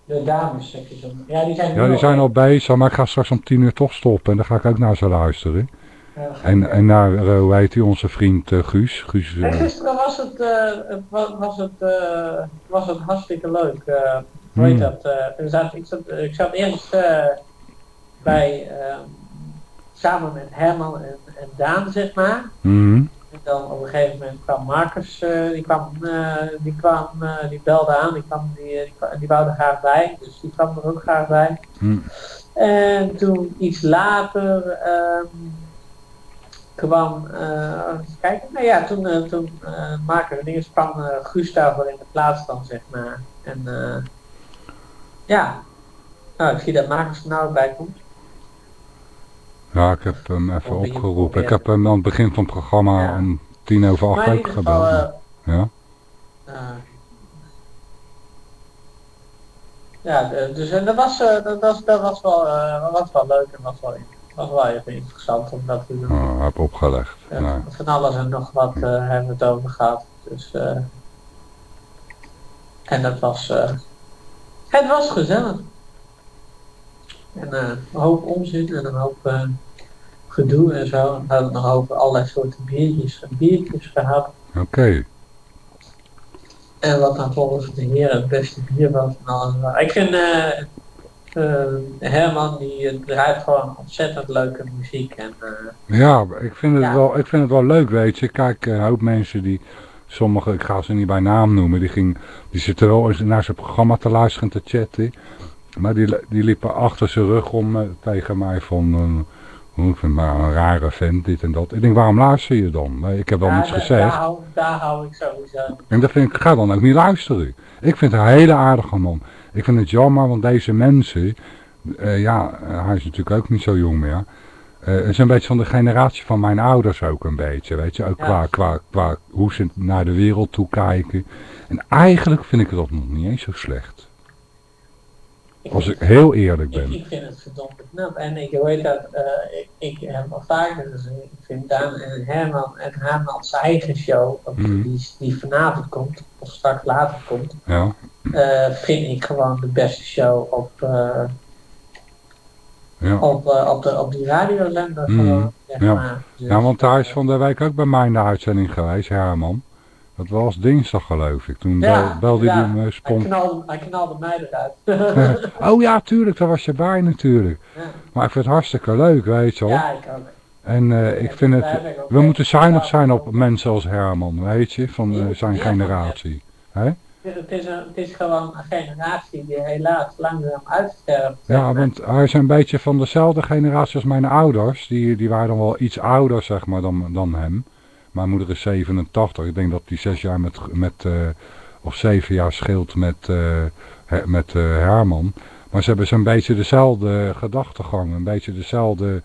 Speaker 13: De dames, zeg je zo. Ja, die zijn,
Speaker 2: ja, die zijn
Speaker 13: al-
Speaker 2: bezig, maar ik ga straks om tien uur toch stoppen. En dan ga ik ook naar ze luisteren.
Speaker 13: Ja,
Speaker 2: En, en naar, eh, hoe heet hij, onze vriend Guus. Guus
Speaker 13: En gisteren was het, eh, het wa- was, het, was het hartstikke leuk. hoe heet
Speaker 2: Hmm.
Speaker 13: dat? er zat, ik, zat, ik zat eerst bij, eh, samen met Herman en, en Daan, zeg maar.
Speaker 2: mhm.
Speaker 13: En dan op een gegeven moment kwam Marcus, eh, die kwam, eh, die kwam, eh, die belde aan, die kwam, die, die, die wou er graag bij, dus die kwam er ook graag bij.
Speaker 2: Hm.
Speaker 13: En toen iets later ehm, kwam, even kijken, nou ja, toen, toen eh Marcus en Dinges kwam Guus daarvoor in de plaats dan, zeg maar. En ja, nou ik zie dat Marcus er nou bij komt.
Speaker 2: Ja, ik heb hem even opgeroepen. Ik heb hem aan het begin van het programma
Speaker 13: Ja.
Speaker 2: om tien over acht ook gebeld.
Speaker 13: eh,
Speaker 2: ja.
Speaker 13: Eh, ja, dus en dat was, eh, dat was, dat was, wel, eh, dat was wel leuk en was wel, was wel even interessant omdat we
Speaker 2: Oh, heb opgelegd.
Speaker 13: eh,
Speaker 2: Nou,
Speaker 13: van alles en nog wat eh, hebben we het over gehad. Dus, eh, en dat was, eh, het was gezellig. En eh, een hoop onzin en een hoop eh, gedoe en zo. En we hadden nog over allerlei soorten biertjes en biertjes gehad.
Speaker 2: Oké.
Speaker 13: En wat dan volgens de heren het beste bier was en alles. Maar Ik vind eh, Herman die draait gewoon ontzettend leuke muziek. En,
Speaker 2: Ja, ik vind, het
Speaker 13: Ja.
Speaker 2: wel, ik vind het wel leuk, weet je. Kijk, een hoop mensen die, sommige, ik ga ze niet bij naam noemen, die, ging, die zitten wel eens naar zijn programma te luisteren en te chatten. Maar die, die liepen achter zijn rug om eh, tegen mij van, eh, ik vind maar een rare vent, dit en dat. Ik denk, waarom luister je dan? Ik heb wel
Speaker 13: ja,
Speaker 2: niets gezegd.
Speaker 13: Daar hou, daar hou ik sowieso.
Speaker 2: En dat vind ik, ga dan ook niet luisteren. Ik vind het een hele aardige man. Ik vind het jammer, want deze mensen, eh, ja, hij is natuurlijk ook niet zo jong meer. eh is een beetje van de generatie van mijn ouders ook een beetje, weet je. Ook
Speaker 13: Ja.
Speaker 2: qua, qua, qua hoe ze naar de wereld toe kijken. En eigenlijk vind ik dat nog niet eens zo slecht.
Speaker 13: Ik,
Speaker 2: Als ik heel eerlijk
Speaker 13: ik,
Speaker 2: ben.
Speaker 13: ik vind het verdomd knap. En ik weet dat, eh, ik, ik heb al vaker gezien, ik vind Daan en Herman en Herman's eigen show,
Speaker 2: Mhm.
Speaker 13: die, die vanavond komt, of straks later komt,
Speaker 2: Ja,
Speaker 13: eh, vind ik gewoon de beste show op, eh,
Speaker 2: ja.
Speaker 13: op, op, de, op die radiozender. Gewoon, zeg
Speaker 2: Ja.
Speaker 13: Dus,
Speaker 2: ja, want hij is van de week ook bij mij in de uitzending geweest, Herman. Dat was dinsdag geloof ik. Toen
Speaker 13: Ja,
Speaker 2: belde
Speaker 13: ja.
Speaker 2: hij me
Speaker 13: hij,
Speaker 2: spontaan.
Speaker 13: knalde, hij knalde mij eruit.
Speaker 2: oh ja, tuurlijk, daar was je bij natuurlijk.
Speaker 13: Ja.
Speaker 2: Maar ik vind het hartstikke leuk, weet je wel.
Speaker 13: ja, ik ook.
Speaker 2: En eh, ik vind het, we moeten zuinig zijn op mensen als Herman, weet je, van eh, zijn generatie. Hè?
Speaker 13: Het is, het, is een, het is gewoon een generatie die helaas langzaam uitsterft.
Speaker 2: Ja, want hij is een beetje van dezelfde generatie als mijn ouders. Die, die waren dan wel iets ouder, zeg maar, dan, dan hem. Mijn moeder is 87. Ik denk dat die zes jaar met, met eh, of zeven jaar scheelt met, eh, met eh, Herman. Maar ze hebben zo'n beetje dezelfde gedachtegang. Een beetje dezelfde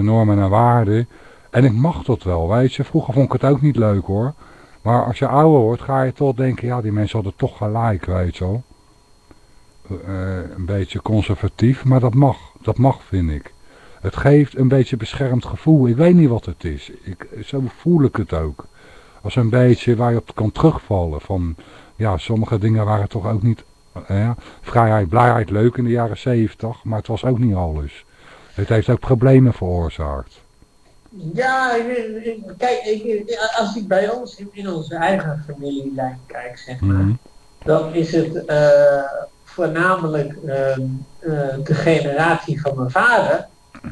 Speaker 2: normen en waarden. En ik mag dat wel, weet je. Vroeger vond ik het ook niet leuk hoor. Maar als je ouder wordt, ga je toch denken, ja, die mensen hadden toch gelijk, weet je een beetje conservatief, maar dat mag. Dat mag, vind ik. Het geeft een beetje beschermd gevoel. Ik weet niet wat het is. Ik, zo voel ik het ook. Als een beetje waar je op kan terugvallen. Van, ja, sommige dingen waren toch ook niet... eh, vrijheid, blijheid leuk in de jaren zeventig, maar het was ook niet alles. Het heeft ook problemen veroorzaakt.
Speaker 13: Ja, ik- kijk, ik, als ik bij ons in, in onze eigen familielijn kijk, zeg maar,
Speaker 2: Mhm.
Speaker 13: dan is het eh, voornamelijk ehm, eh, de generatie van mijn vader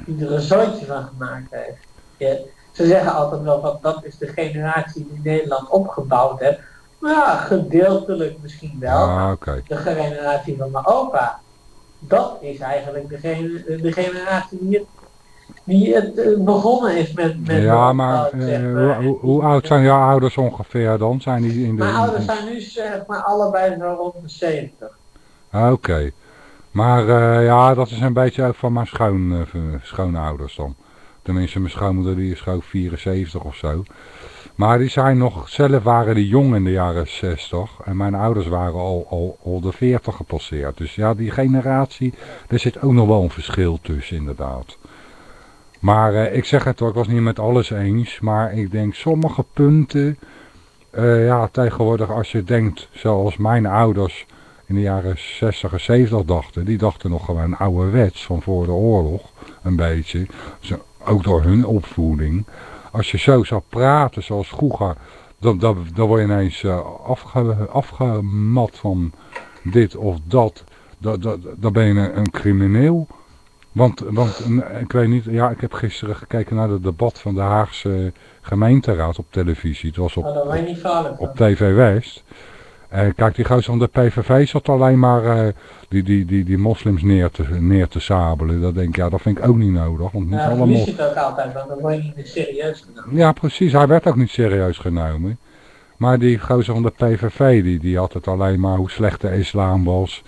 Speaker 13: die er een zootje van gemaakt heeft. Ja, ze zeggen altijd wel van dat is de generatie die Nederland opgebouwd heeft. Maar ja, gedeeltelijk misschien wel.
Speaker 2: Ah.
Speaker 13: De generatie van mijn opa, dat is eigenlijk de, gene- de generatie die het, die het eh, begonnen is met... met
Speaker 2: Ja, maar
Speaker 13: zeg
Speaker 2: eh,
Speaker 13: maar.
Speaker 2: hoe, hoe- hoe oud zijn jouw ouders ongeveer dan? Zijn die in de...
Speaker 13: Mijn ouders zijn nu zeg maar allebei zo rond de 70.
Speaker 2: Ah, Oké. Maar eh, ja, dat is een beetje ook van mijn schoon, v- schoonouders dan. Tenminste, mijn schoonmoeder die is gewoon 74 of zo. Maar die zijn nog, zelf waren die jong in de jaren 60. En mijn ouders waren al, al, al de 40 gepasseerd. Dus ja, die generatie, er zit ook nog wel een verschil tussen inderdaad. Maar eh, ik zeg het hoor, ik was niet met alles eens. Maar ik denk sommige punten, ja tegenwoordig als je denkt zoals mijn ouders in de jaren 60 en 70 dachten. Die dachten nog gewoon ouderwets van voor de oorlog, een beetje. Ook door hun opvoeding. Als je zo zou praten zoals vroeger, dan, dan, dan word je ineens eh, afge, afgemat van dit of dat. Dan, dan, dan ben je een, een crimineel. Want, want ik weet niet, ja, ik heb gisteren gekeken naar het debat van de Haagse gemeenteraad op televisie. Het was op,
Speaker 13: Oh, van.
Speaker 2: op TV West. En kijk, die gozer van de PVV zat alleen maar eh, die, die, die, die moslims neer te, neer te sabelen. Dat denk ik, ja, dat vind ik ook niet nodig. Want niet
Speaker 13: Ja,
Speaker 2: alle
Speaker 13: verlies
Speaker 2: mos-
Speaker 13: je het ook altijd, want dan word je niet serieus genomen.
Speaker 2: Ja, precies. Hij werd ook niet serieus genomen. Maar die gozer van de PVV, die, die had het alleen maar hoe slecht de islam was.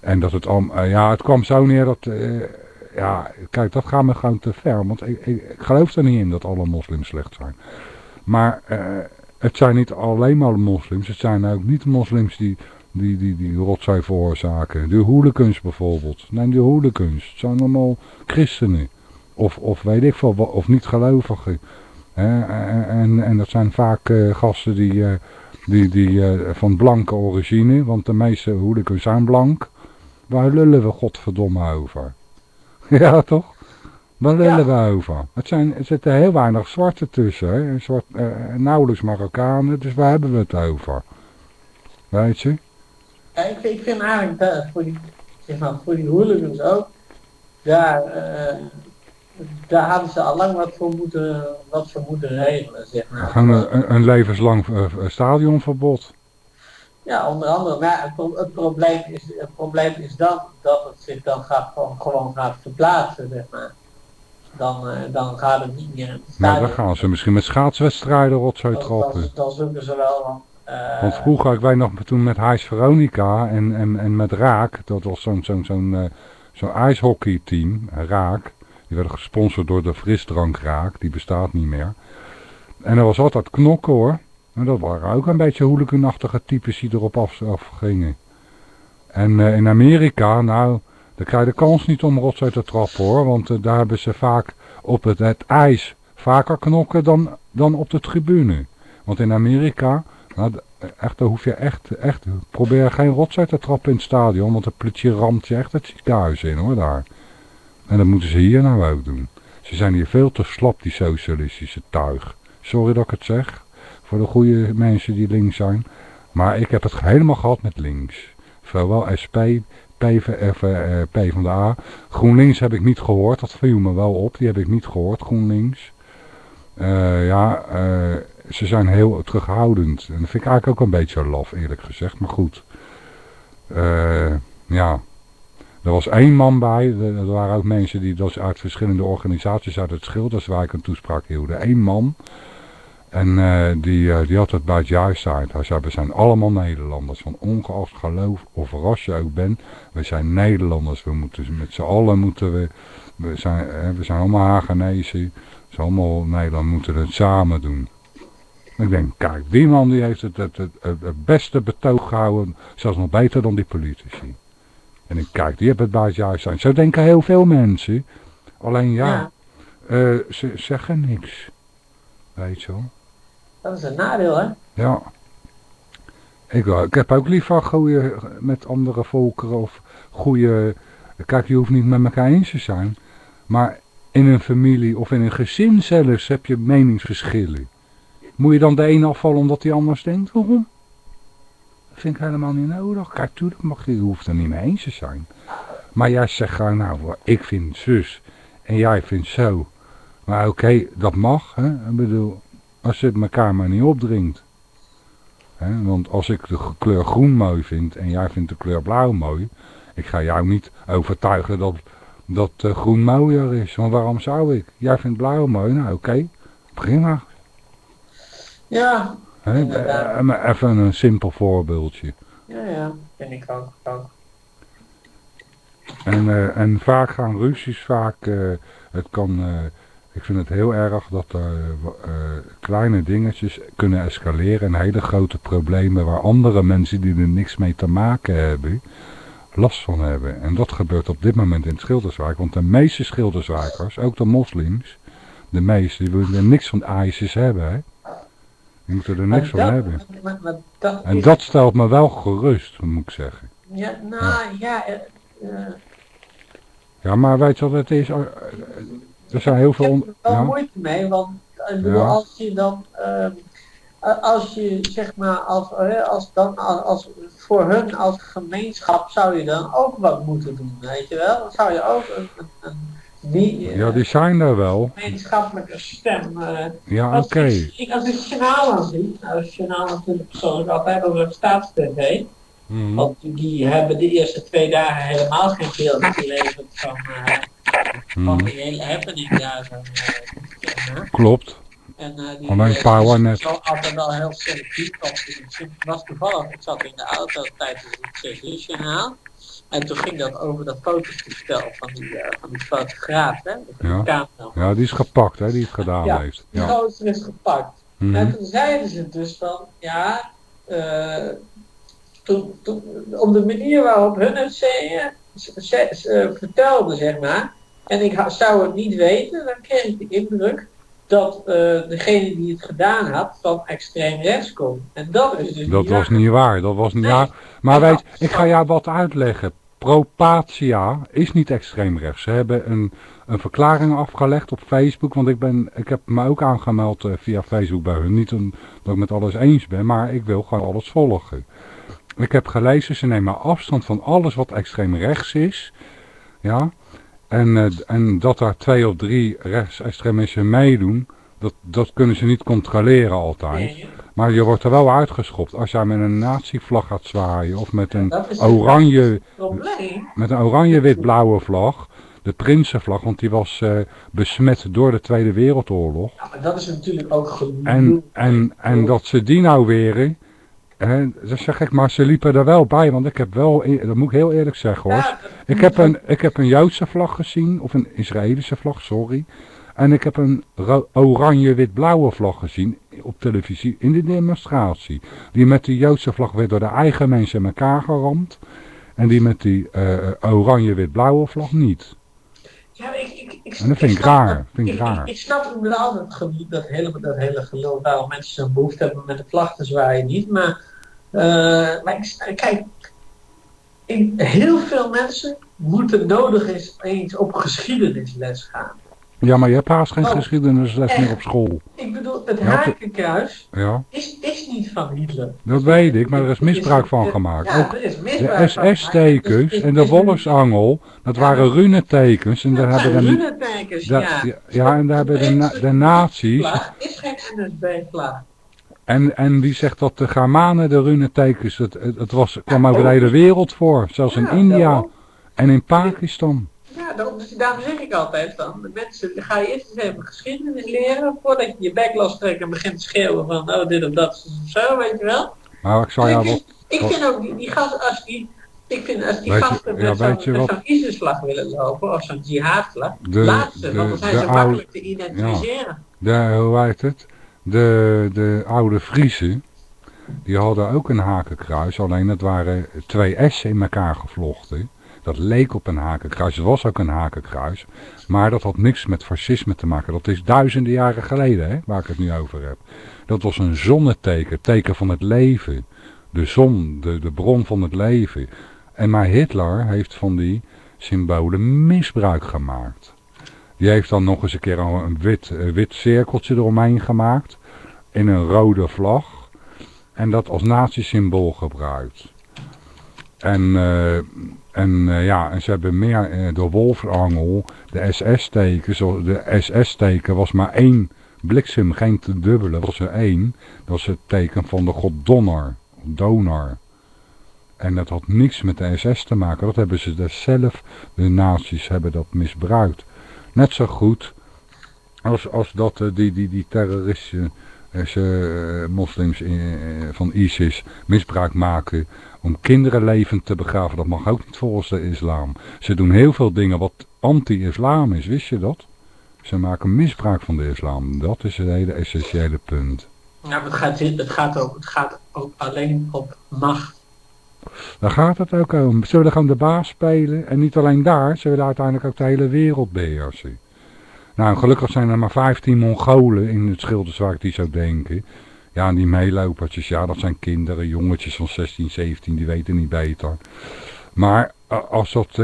Speaker 2: En dat het om, eh, ja, het kwam zo neer dat, eh, ja, kijk, dat gaat me gewoon te ver. Want ik, ik, ik geloof er niet in dat alle moslims slecht zijn. Maar eh, het zijn niet alleen maar moslims, het zijn ook niet moslims die, die, die, die rotzooi veroorzaken. De hooligans bijvoorbeeld. Neem de hooligans. Het zijn allemaal christenen. Of, of weet ik veel, of niet gelovigen. En, en, en dat zijn vaak eh, gasten die, eh, die, die eh, van blanke origine, want de meeste hooligans zijn blank. Waar lullen we godverdomme over? ja, toch? Waar lullen we over? Het zijn, er zitten heel weinig zwarte tussen, hè? Een Zwart, eh, nauwelijks Marokkanen, dus waar hebben we het over? Weet je?
Speaker 13: Ja, ik, ik vind eigenlijk dat voor die, zeg maar, voor die hooligans ook, daar, eh, daar hadden ze al lang wat voor moeten, wat voor moeten regelen, zeg maar.
Speaker 2: Een, een levenslang eh, eh, stadionverbod.
Speaker 13: Ja, onder andere. Maar ja, het, pro- het, probleem is, het probleem is dan dat het zich dan gaat, gewoon, gewoon gaat verplaatsen, zeg maar. Dan, eh, dan gaat het niet meer
Speaker 2: dan gaan ze misschien met schaatswedstrijden rotzooi trappen.
Speaker 13: dan, dan zoeken ze wel, want... eh,
Speaker 2: Want vroeger, ik weet nog toen met Heijs Veronica en, en, en met Raak, dat was zo'n zo'n zo'n eh, zo'n ijshockeyteam, Raak. Die werden gesponsord door de frisdrank Raak, die bestaat niet meer. En er was altijd knokken hoor. En dat waren ook een beetje hooliganachtige types die erop af, afgingen. En in Amerika, nou, daar krijg je de kans niet om rotzooi te trappen hoor. Want eh, daar hebben ze vaak op het, ijs vaker knokken dan, dan op de tribune. Want in Amerika, nou, d- echt, daar hoef je echt, echt, probeer geen rotzooi te trappen in het stadion. Want de politie ramt je echt het ziekenhuis in hoor, daar. En dat moeten ze hier nou ook doen. Ze zijn hier veel te slap, die socialistische tuig. Sorry dat ik het zeg, voor de goede mensen die links zijn. Maar ik heb het helemaal gehad met links. Zowel SP, PV, eh, P van de A. GroenLinks heb ik niet gehoord, dat viel me wel op. Die heb ik niet gehoord, GroenLinks. Eh, ja, eh, ze zijn heel terughoudend. En dat vind ik eigenlijk ook een beetje laf, eerlijk gezegd. Maar goed. Eh, ja. Er was één man bij. Er waren ook mensen die dus uit verschillende organisaties uit het Schilderswijk een toespraak hielden. Eén man. En eh, die, eh, die had het bij het juiste uit. Hij zei, we zijn allemaal Nederlanders. Van ongeacht geloof of ras je ook bent. We zijn Nederlanders. We moeten met z'n allen moeten we... We zijn, eh, we zijn allemaal Hagenezen. We zijn allemaal Nederland. We moeten het samen doen. Ik denk, kijk, die man die heeft het, het, het, het, beste betoog gehouden. Zelfs nog beter dan die politici. En ik kijk, die hebben het bij het juiste uit. Zo denken heel veel mensen. Alleen ja,
Speaker 13: Ja.
Speaker 2: eh, ze zeggen niks. Weet je wel.
Speaker 13: Dat is een nadeel, hè?
Speaker 2: Ja. Ik, wou- ik heb ook liever goede met andere volkeren of goede... Kijk, je hoeft niet met elkaar eens te zijn. Maar in een familie of in een gezin zelfs heb je meningsverschillen. Moet je dan de een afvallen omdat hij anders denkt? Waarom? Dat vind ik helemaal niet nodig. Kijk, tuurlijk mag je, je hoeft er niet mee eens te zijn. Maar jij zegt gewoon, nou, ik vind zus en jij vindt zo. Maar oké, dat mag. Hè? Ik bedoel, als het elkaar maar niet opdringt. Hè? Want als ik de kleur groen mooi vind en jij vindt de kleur blauw mooi. Ik ga jou niet overtuigen dat, dat eh, groen mooier is. Want waarom zou ik? Jij vindt blauw mooi, nou oké, prima.
Speaker 13: Ja? Inderdaad.
Speaker 2: Eh, maar even een simpel voorbeeldje.
Speaker 13: ja, ja. Vind ik ook. ook.
Speaker 2: En, eh, en vaak gaan ruzies vaak, eh, het kan, eh, ik vind het heel erg dat er eh, kleine dingetjes kunnen escaleren en hele grote problemen waar andere mensen die er niks mee te maken hebben, last van hebben. En dat gebeurt op dit moment in het Schilderswijk, want de meeste Schilderswijkers, ook de moslims, de meeste, die willen niks van ISIS hebben, hè. Die moeten er niks van hebben.
Speaker 13: maar- maar dat
Speaker 2: En
Speaker 13: is-
Speaker 2: dat stelt me wel gerust, moet ik zeggen.
Speaker 13: Ja, nou ja, eh, eh,
Speaker 2: Ja, maar weet je wat het is? Er zijn heel veel...
Speaker 13: ik heb er wel
Speaker 2: ja.
Speaker 13: moeite mee, want eh, bedoel,
Speaker 2: Ja.
Speaker 13: als je dan, ehm, a- als je zeg maar, als, eh, als dan, als, als, voor hun als gemeenschap zou je dan ook wat moeten doen, weet je wel? Dan zou je ook een, een, een die, eh,
Speaker 2: Ja, die zijn er wel.
Speaker 13: gemeenschappelijke stem. eh,
Speaker 2: Ja,
Speaker 13: als
Speaker 2: oké.
Speaker 13: ik, ik- als ik het journaal dan zie, nou het journaal natuurlijk persoonlijk altijd over staatstv,
Speaker 2: Mhm.
Speaker 13: want die hebben de eerste twee dagen helemaal geen beeld geleverd van, eh, van die hele happening daar. Zo, ja.
Speaker 2: Klopt.
Speaker 13: En eh, die
Speaker 2: Alleen
Speaker 13: eh,
Speaker 2: PowerNet.
Speaker 13: wel altijd wel heel selectief. Want het was toevallig, ik zat in de auto tijdens het 6 uur journaal. En toen ging dat over dat fototoestel van die, eh, van die fotograaf, hè? Van die
Speaker 2: Ja.
Speaker 13: camera.
Speaker 2: Ja, die is gepakt, hè, die het gedaan
Speaker 13: Ja,
Speaker 2: heeft.
Speaker 13: Die
Speaker 2: Ja.
Speaker 13: gozer is gepakt.
Speaker 2: Mhm.
Speaker 13: En toen zeiden ze dus van, ja, eh, toen, toen, op de manier waarop hun het zeiden, ze, ze- ze vertelden, zeg maar, en ik zou het niet weten, dan kreeg ik de indruk dat eh, degene die het gedaan had van extreem rechts komt. En dat is dus
Speaker 2: Dat
Speaker 13: niet
Speaker 2: was
Speaker 13: waar.
Speaker 2: niet waar. Dat was niet waar. Maar weet, ik ga jou wat uitleggen. Propatia is niet extreem rechts. Ze hebben een, een verklaring afgelegd op Facebook. Want ik, ben, ik heb me ook aangemeld eh, via Facebook bij hun. Niet een, dat ik met alles eens ben, maar ik wil gewoon alles volgen. Ik heb gelezen, ze nemen afstand van alles wat extreem rechts is. Ja. En, eh, en dat daar twee of drie rechtsextremisten meedoen, dat, dat kunnen ze niet controleren altijd. Maar je wordt er wel uitgeschopt als jij met een nazi-vlag gaat zwaaien of met een oranje, met een oranje-wit-blauwe vlag, de Prinsenvlag, want die was eh, besmet door de Tweede Wereldoorlog.
Speaker 13: Ja, maar dat is natuurlijk ook genoeg.
Speaker 2: En, en, en dat ze die nou weren, hè, dat zeg ik, maar ze liepen er wel bij, want ik heb wel, e- dat moet ik heel eerlijk zeggen hoor. Ik heb een, ik heb een Joodse vlag gezien, of een Israëlische vlag, sorry. En ik heb een oranje-wit-blauwe vlag gezien op televisie in de demonstratie. Die met die Joodse vlag werd door de eigen mensen in elkaar geramd. En die met die eh, oranje-wit-blauwe vlag niet.
Speaker 13: Ja, ik, ik, ik,
Speaker 2: En dat vind ik
Speaker 13: snap
Speaker 2: raar, vind ik raar.
Speaker 13: Ik, snap inderdaad dat, dat, hele, dat hele geloof waarom mensen zo'n behoefte hebben met de vlag te zwaaien niet. Maar, maar ik, sta- kijk, ik, heel veel mensen moeten nodig eens eens op geschiedenisles gaan.
Speaker 2: Ja, maar je hebt haast geen
Speaker 13: Oh.
Speaker 2: geschiedenisles meer op school.
Speaker 13: Ik bedoel, het
Speaker 2: Ja,
Speaker 13: hakenkruis
Speaker 2: Ja,
Speaker 13: is, is niet van Hitler.
Speaker 2: dat weet ik, maar er is misbruik van gemaakt.
Speaker 13: Ja,
Speaker 2: Ook
Speaker 13: er is
Speaker 2: de
Speaker 13: misbruik gemaakt.
Speaker 2: SS-tekens en de
Speaker 13: is-
Speaker 2: wolfsangel, dat waren runetekens. En daar
Speaker 13: Dat
Speaker 2: hebben
Speaker 13: zijn
Speaker 2: de,
Speaker 13: runetekens, ja.
Speaker 2: ja, en daar hebben de, de nazi's
Speaker 13: is geen NSB-vlag.
Speaker 2: En, en wie zegt dat de Germanen de runetekens, het, het, het was, kwam over de hele wereld voor. Zelfs in
Speaker 13: Ja,
Speaker 2: India en in Pakistan.
Speaker 13: Ja, daarom, dus daarom zeg ik altijd van, de mensen, ga je eerst eens even geschiedenis leren, voordat je je bek lostrekt en begint te schreeuwen van, oh dit of dat of zo, weet je wel.
Speaker 2: Maar ik zou ja
Speaker 13: ik,
Speaker 2: wat...
Speaker 13: ik vind ook die, die gasten, als die, ik vind als die
Speaker 2: Weet je-
Speaker 13: gasten
Speaker 2: ja,
Speaker 13: met
Speaker 2: je
Speaker 13: zo'n met zo'n ISIS-vlag willen lopen, of zo'n jihad-vlag,
Speaker 2: De-
Speaker 13: laat ze, want dan zijn ze makkelijk te identificeren.
Speaker 2: De, hoe heet het? De, de oude Friesen, die hadden ook een hakenkruis. Alleen het waren twee S'en in elkaar gevlochten. Dat leek op een hakenkruis. Het was ook een hakenkruis. Maar dat had niks met fascisme te maken. Dat is duizenden jaren geleden, hè, waar ik het nu over heb. Dat was een zonneteken, teken van het leven. De zon, de, de bron van het leven. En maar Hitler heeft van die symbolen misbruik gemaakt. Die heeft dan nog eens een keer een wit, eh, wit cirkeltje eromheen gemaakt. In een rode vlag. En dat als nazi-symbool gebruikt. En, eh, en eh, ja, en ze hebben meer, de wolfangel, de SS-teken, de SS-teken was maar één bliksem, geen te dubbele, dat was er één. Dat was het teken van de god Donner, donor. En dat had niks met de SS te maken, dat hebben ze dus zelf, de nazi's hebben dat misbruikt. Net zo goed als, als dat eh, die, die, die terroristische eh, moslims eh, van ISIS misbruik maken om kinderen levend te begraven. Dat mag ook niet volgens de islam. Ze doen heel veel dingen wat anti-islam is, wist je dat? Ze maken misbruik van de islam. Dat is het hele essentiële punt.
Speaker 13: Nou, het gaat, het, gaat ook, het gaat ook alleen op macht.
Speaker 2: Daar gaat het ook om. Ze willen gewoon de baas spelen. En niet alleen daar, ze willen uiteindelijk ook de hele wereld beheersen. Nou, gelukkig zijn er maar 15 Mongolen in het Schilderswijk die zo denken. Ja, en die meelopertjes, ja, dat zijn kinderen, jongetjes van 16, 17, die weten niet beter. Maar als dat, eh,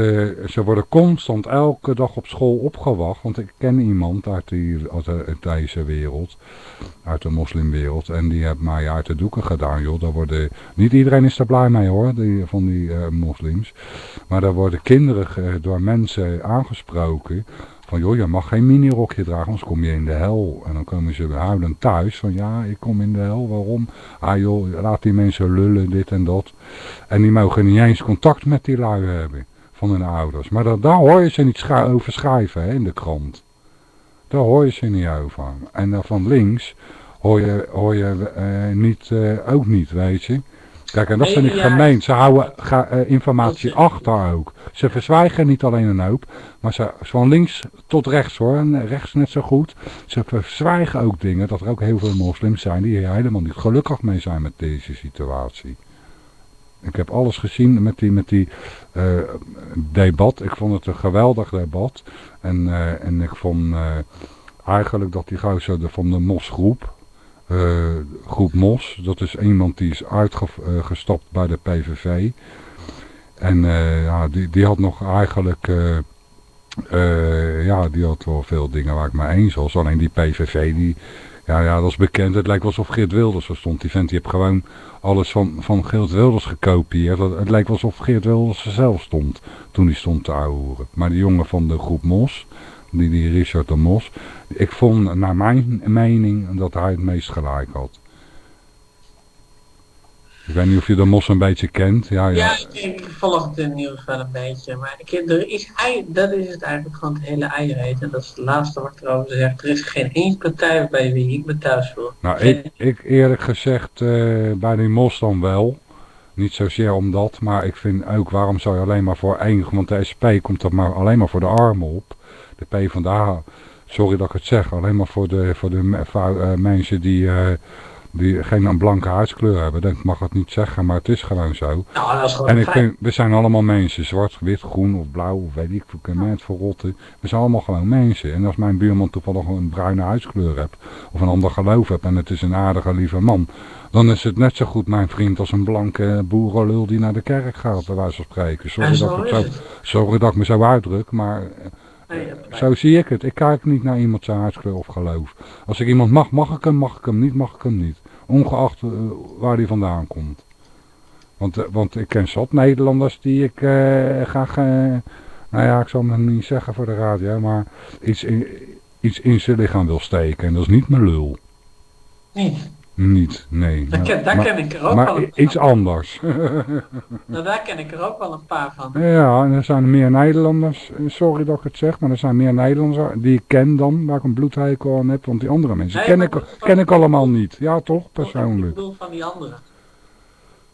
Speaker 2: ze worden constant elke dag op school opgewacht. Want ik ken iemand uit, die, uit, de- deze wereld, uit de moslimwereld. En die heeft mij uit de doeken gedaan, joh. Daar worden, niet iedereen is er blij mee hoor, die, van die eh, moslims. Maar daar worden kinderen door mensen aangesproken. Van joh, je mag geen minirokje dragen, anders kom je in de hel. En dan komen ze huilend thuis van ja, ik kom in de hel, waarom? Ah joh, laat die mensen lullen, dit en dat. En die mogen niet eens contact met die lui hebben van hun ouders. Maar dat, daar hoor je ze niet over schrijven hè, in de krant. Daar hoor je ze niet over. En dan van links hoor je, hoor je eh, niet, eh, ook niet, weet je. Kijk, en dat vind ik gemeen. Ze houden ga, eh, informatie achter ook. Ze verzwijgen niet alleen een hoop, maar ze, van links tot rechts hoor, en rechts net zo goed. Ze verzwijgen ook dingen, dat er ook heel veel moslims zijn die hier helemaal niet gelukkig mee zijn met deze situatie. Ik heb alles gezien met die, met die eh, debat. Ik vond het een geweldig debat. En, eh, en ik vond eh, eigenlijk dat die gozer van de Mosgroep, eh, groep Mos, dat is iemand die is uitgestapt bij de PVV. En eh, ja, die, die had nog eigenlijk, eh, eh, ja, die had wel veel dingen waar ik mee eens was. Alleen die PVV, die, ja, ja, dat is bekend. Het lijkt wel alsof Geert Wilders er stond. Die vent die heeft gewoon alles van, van Geert Wilders gekopieerd. Het, het lijkt wel alsof Geert Wilders er zelf stond toen hij stond te ouwen. Maar die jongen van de groep Mos, die, die Richard de Mos, ik vond naar mijn mening dat hij het meest gelijk had. Ik weet niet of je de Mos een beetje kent. Ja, ja.
Speaker 13: Ja, ik, ik volg het in nieuws wel een beetje. Maar ik, er is, dat is het eigenlijk gewoon het hele eierheet. En dat is het laatste wat ik erover zeg. Er is geen één partij bij wie ik me thuis voel.
Speaker 2: Nou, ik, ik eerlijk gezegd eh, bij die Mos dan wel. Niet zozeer om dat, maar ik vind ook waarom zou je alleen maar voor één, want de SP komt er maar alleen maar voor de armen op. De PvdA, sorry dat ik het zeg, alleen maar voor de, voor de eh, mensen die, eh, die geen een blanke huidskleur hebben. Ik mag het niet zeggen, maar het is gewoon zo.
Speaker 13: Nou, dat is gewoon
Speaker 2: En ik vind, we zijn allemaal mensen, zwart, wit, groen of blauw, of weet ik, kan mij het verrotten. We zijn allemaal gewoon mensen. En als mijn buurman toevallig een bruine huidskleur hebt, of een ander geloof hebt, en het is een aardige, lieve man, dan is het net zo goed mijn vriend als een blanke boerenlul die naar de kerk gaat, bij wijze van spreken. Sorry, dat, ik zo, sorry dat ik me zo uitdruk, maar
Speaker 13: nee.
Speaker 2: Zo zie ik het. Ik kijk niet naar iemands huidskleur of geloof. Als ik iemand mag, mag ik hem, mag ik hem niet, mag ik hem niet. Ongeacht eh, waar hij vandaan komt. Want, eh, want ik ken zat Nederlanders die ik eh, graag, nou ja, ik zal het niet zeggen voor de radio, maar iets in, iets in zijn lichaam wil steken. En dat is niet mijn lul.
Speaker 13: Niet.
Speaker 2: Niet, nee.
Speaker 13: Daar ken- daar
Speaker 2: maar,
Speaker 13: ken ik er ook
Speaker 2: maar
Speaker 13: wel een
Speaker 2: i- iets anders.
Speaker 13: Nou, daar ken ik er ook wel een paar van.
Speaker 2: Ja, en er zijn meer Nederlanders, eh, sorry dat ik het zeg, maar er zijn meer Nederlanders die ik ken dan, waar ik een bloedhekel aan heb, want die andere mensen
Speaker 13: Nee,
Speaker 2: ken, ik, ken ik allemaal niet. Ja, toch,
Speaker 13: Ik
Speaker 2: persoonlijk.
Speaker 13: bedoel van die andere.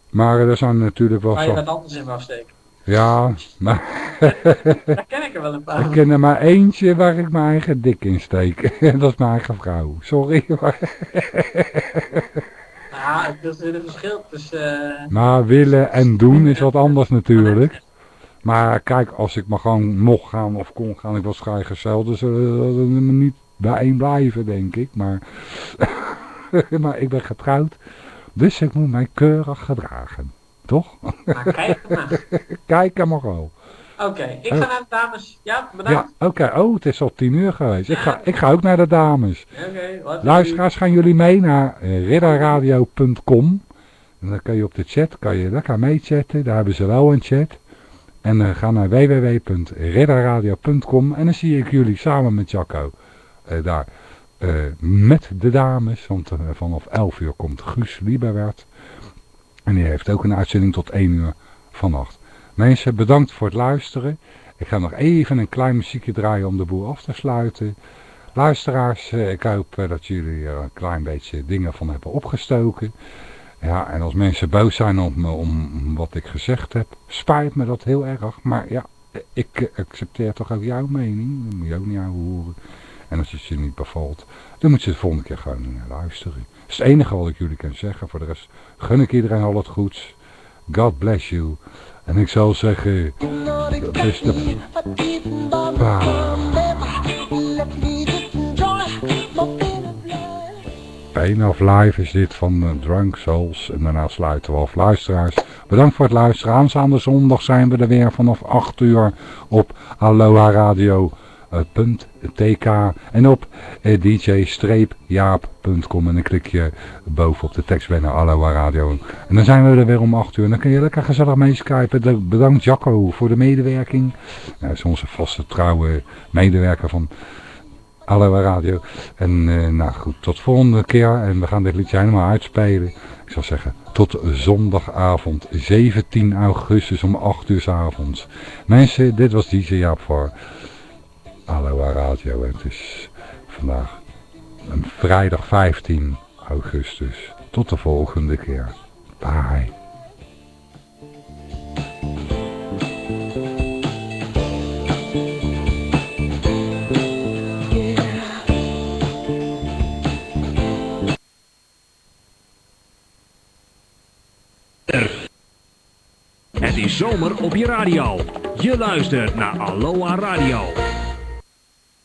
Speaker 2: Maar er zijn natuurlijk wel
Speaker 13: Waar je wat anders in steken.
Speaker 2: Ja, maar
Speaker 13: Daar ken ik er wel een paar
Speaker 2: ik ken er maar eentje waar ik mijn eigen dik in steek. En dat is mijn eigen vrouw. Sorry. Maar,
Speaker 13: Ja, er is een verschil tussen... eh,
Speaker 2: maar willen en doen is wat anders natuurlijk. Maar kijk, als ik maar gewoon mocht gaan of kon gaan, ik was vrijgezel, dus we niet bijeen blijven, denk ik. Maar, maar ik ben getrouwd, dus ik moet mij keurig gedragen. Toch?
Speaker 13: Maar kijk maar.
Speaker 2: Kijk maar al.
Speaker 13: Oké, ik ga naar de dames. Ja,
Speaker 2: Ja,
Speaker 13: bedankt.
Speaker 2: oké. Oh, het is al tien uur geweest. Ik ga, ik ga ook naar de dames.
Speaker 13: Oké, wat
Speaker 2: Luisteraars, gaan jullie mee naar eh, ridderradio.com. En dan kan je op de chat, kan je lekker meechatten. Daar hebben ze wel een chat. En uh, ga naar www.ridderradio.com en dan zie ik jullie samen met Jacco uh, daar uh, met de dames. Want vanaf 11 uur komt Guus Lieberwert. En die heeft ook een uitzending tot 1 uur vannacht. Mensen, bedankt voor het luisteren. Ik ga nog even een klein muziekje draaien om de boel af te sluiten. Luisteraars, uh, ik hoop uh, dat jullie er een klein beetje dingen van hebben opgestoken. Ja, en als mensen boos zijn op me om wat ik gezegd heb, spijt me dat heel erg. Maar ja, ik accepteer toch ook jouw mening. Dat moet je ook niet aan horen. En als het je niet bevalt, dan moet je de volgende keer gewoon luisteren. Het enige wat ik jullie kan zeggen. Voor de rest gun ik iedereen al het goeds. God bless you. En ik zal zeggen, dat is de... Pain of Life is dit van uh, Drunk Souls. En daarna sluiten we af. Luisteraars, bedankt voor het luisteren. Aanstaande zondag zijn we er weer vanaf 8 uur op Aloha Radio. .tk en op uh, dj-jaap.com en dan klik je boven op de tekstbanner Aloha Radio. En dan zijn we er weer om 8 uur en dan kun je lekker gezellig mee skypen. Bedankt Jacco voor de medewerking. Hij is onze vaste trouwe medewerker van Aloha Radio. En uh, nou goed, tot volgende keer. En we gaan dit liedje helemaal uitspelen. Ik zou zeggen, tot zondagavond 17 augustus om 8 uur s avonds. Mensen, dit was DJ Jaap voor Aloha Radio. En het is vandaag een vrijdag 15 augustus. Tot de volgende keer. Bye.
Speaker 1: Het is zomer op je radio. Je luistert naar Aloha Radio.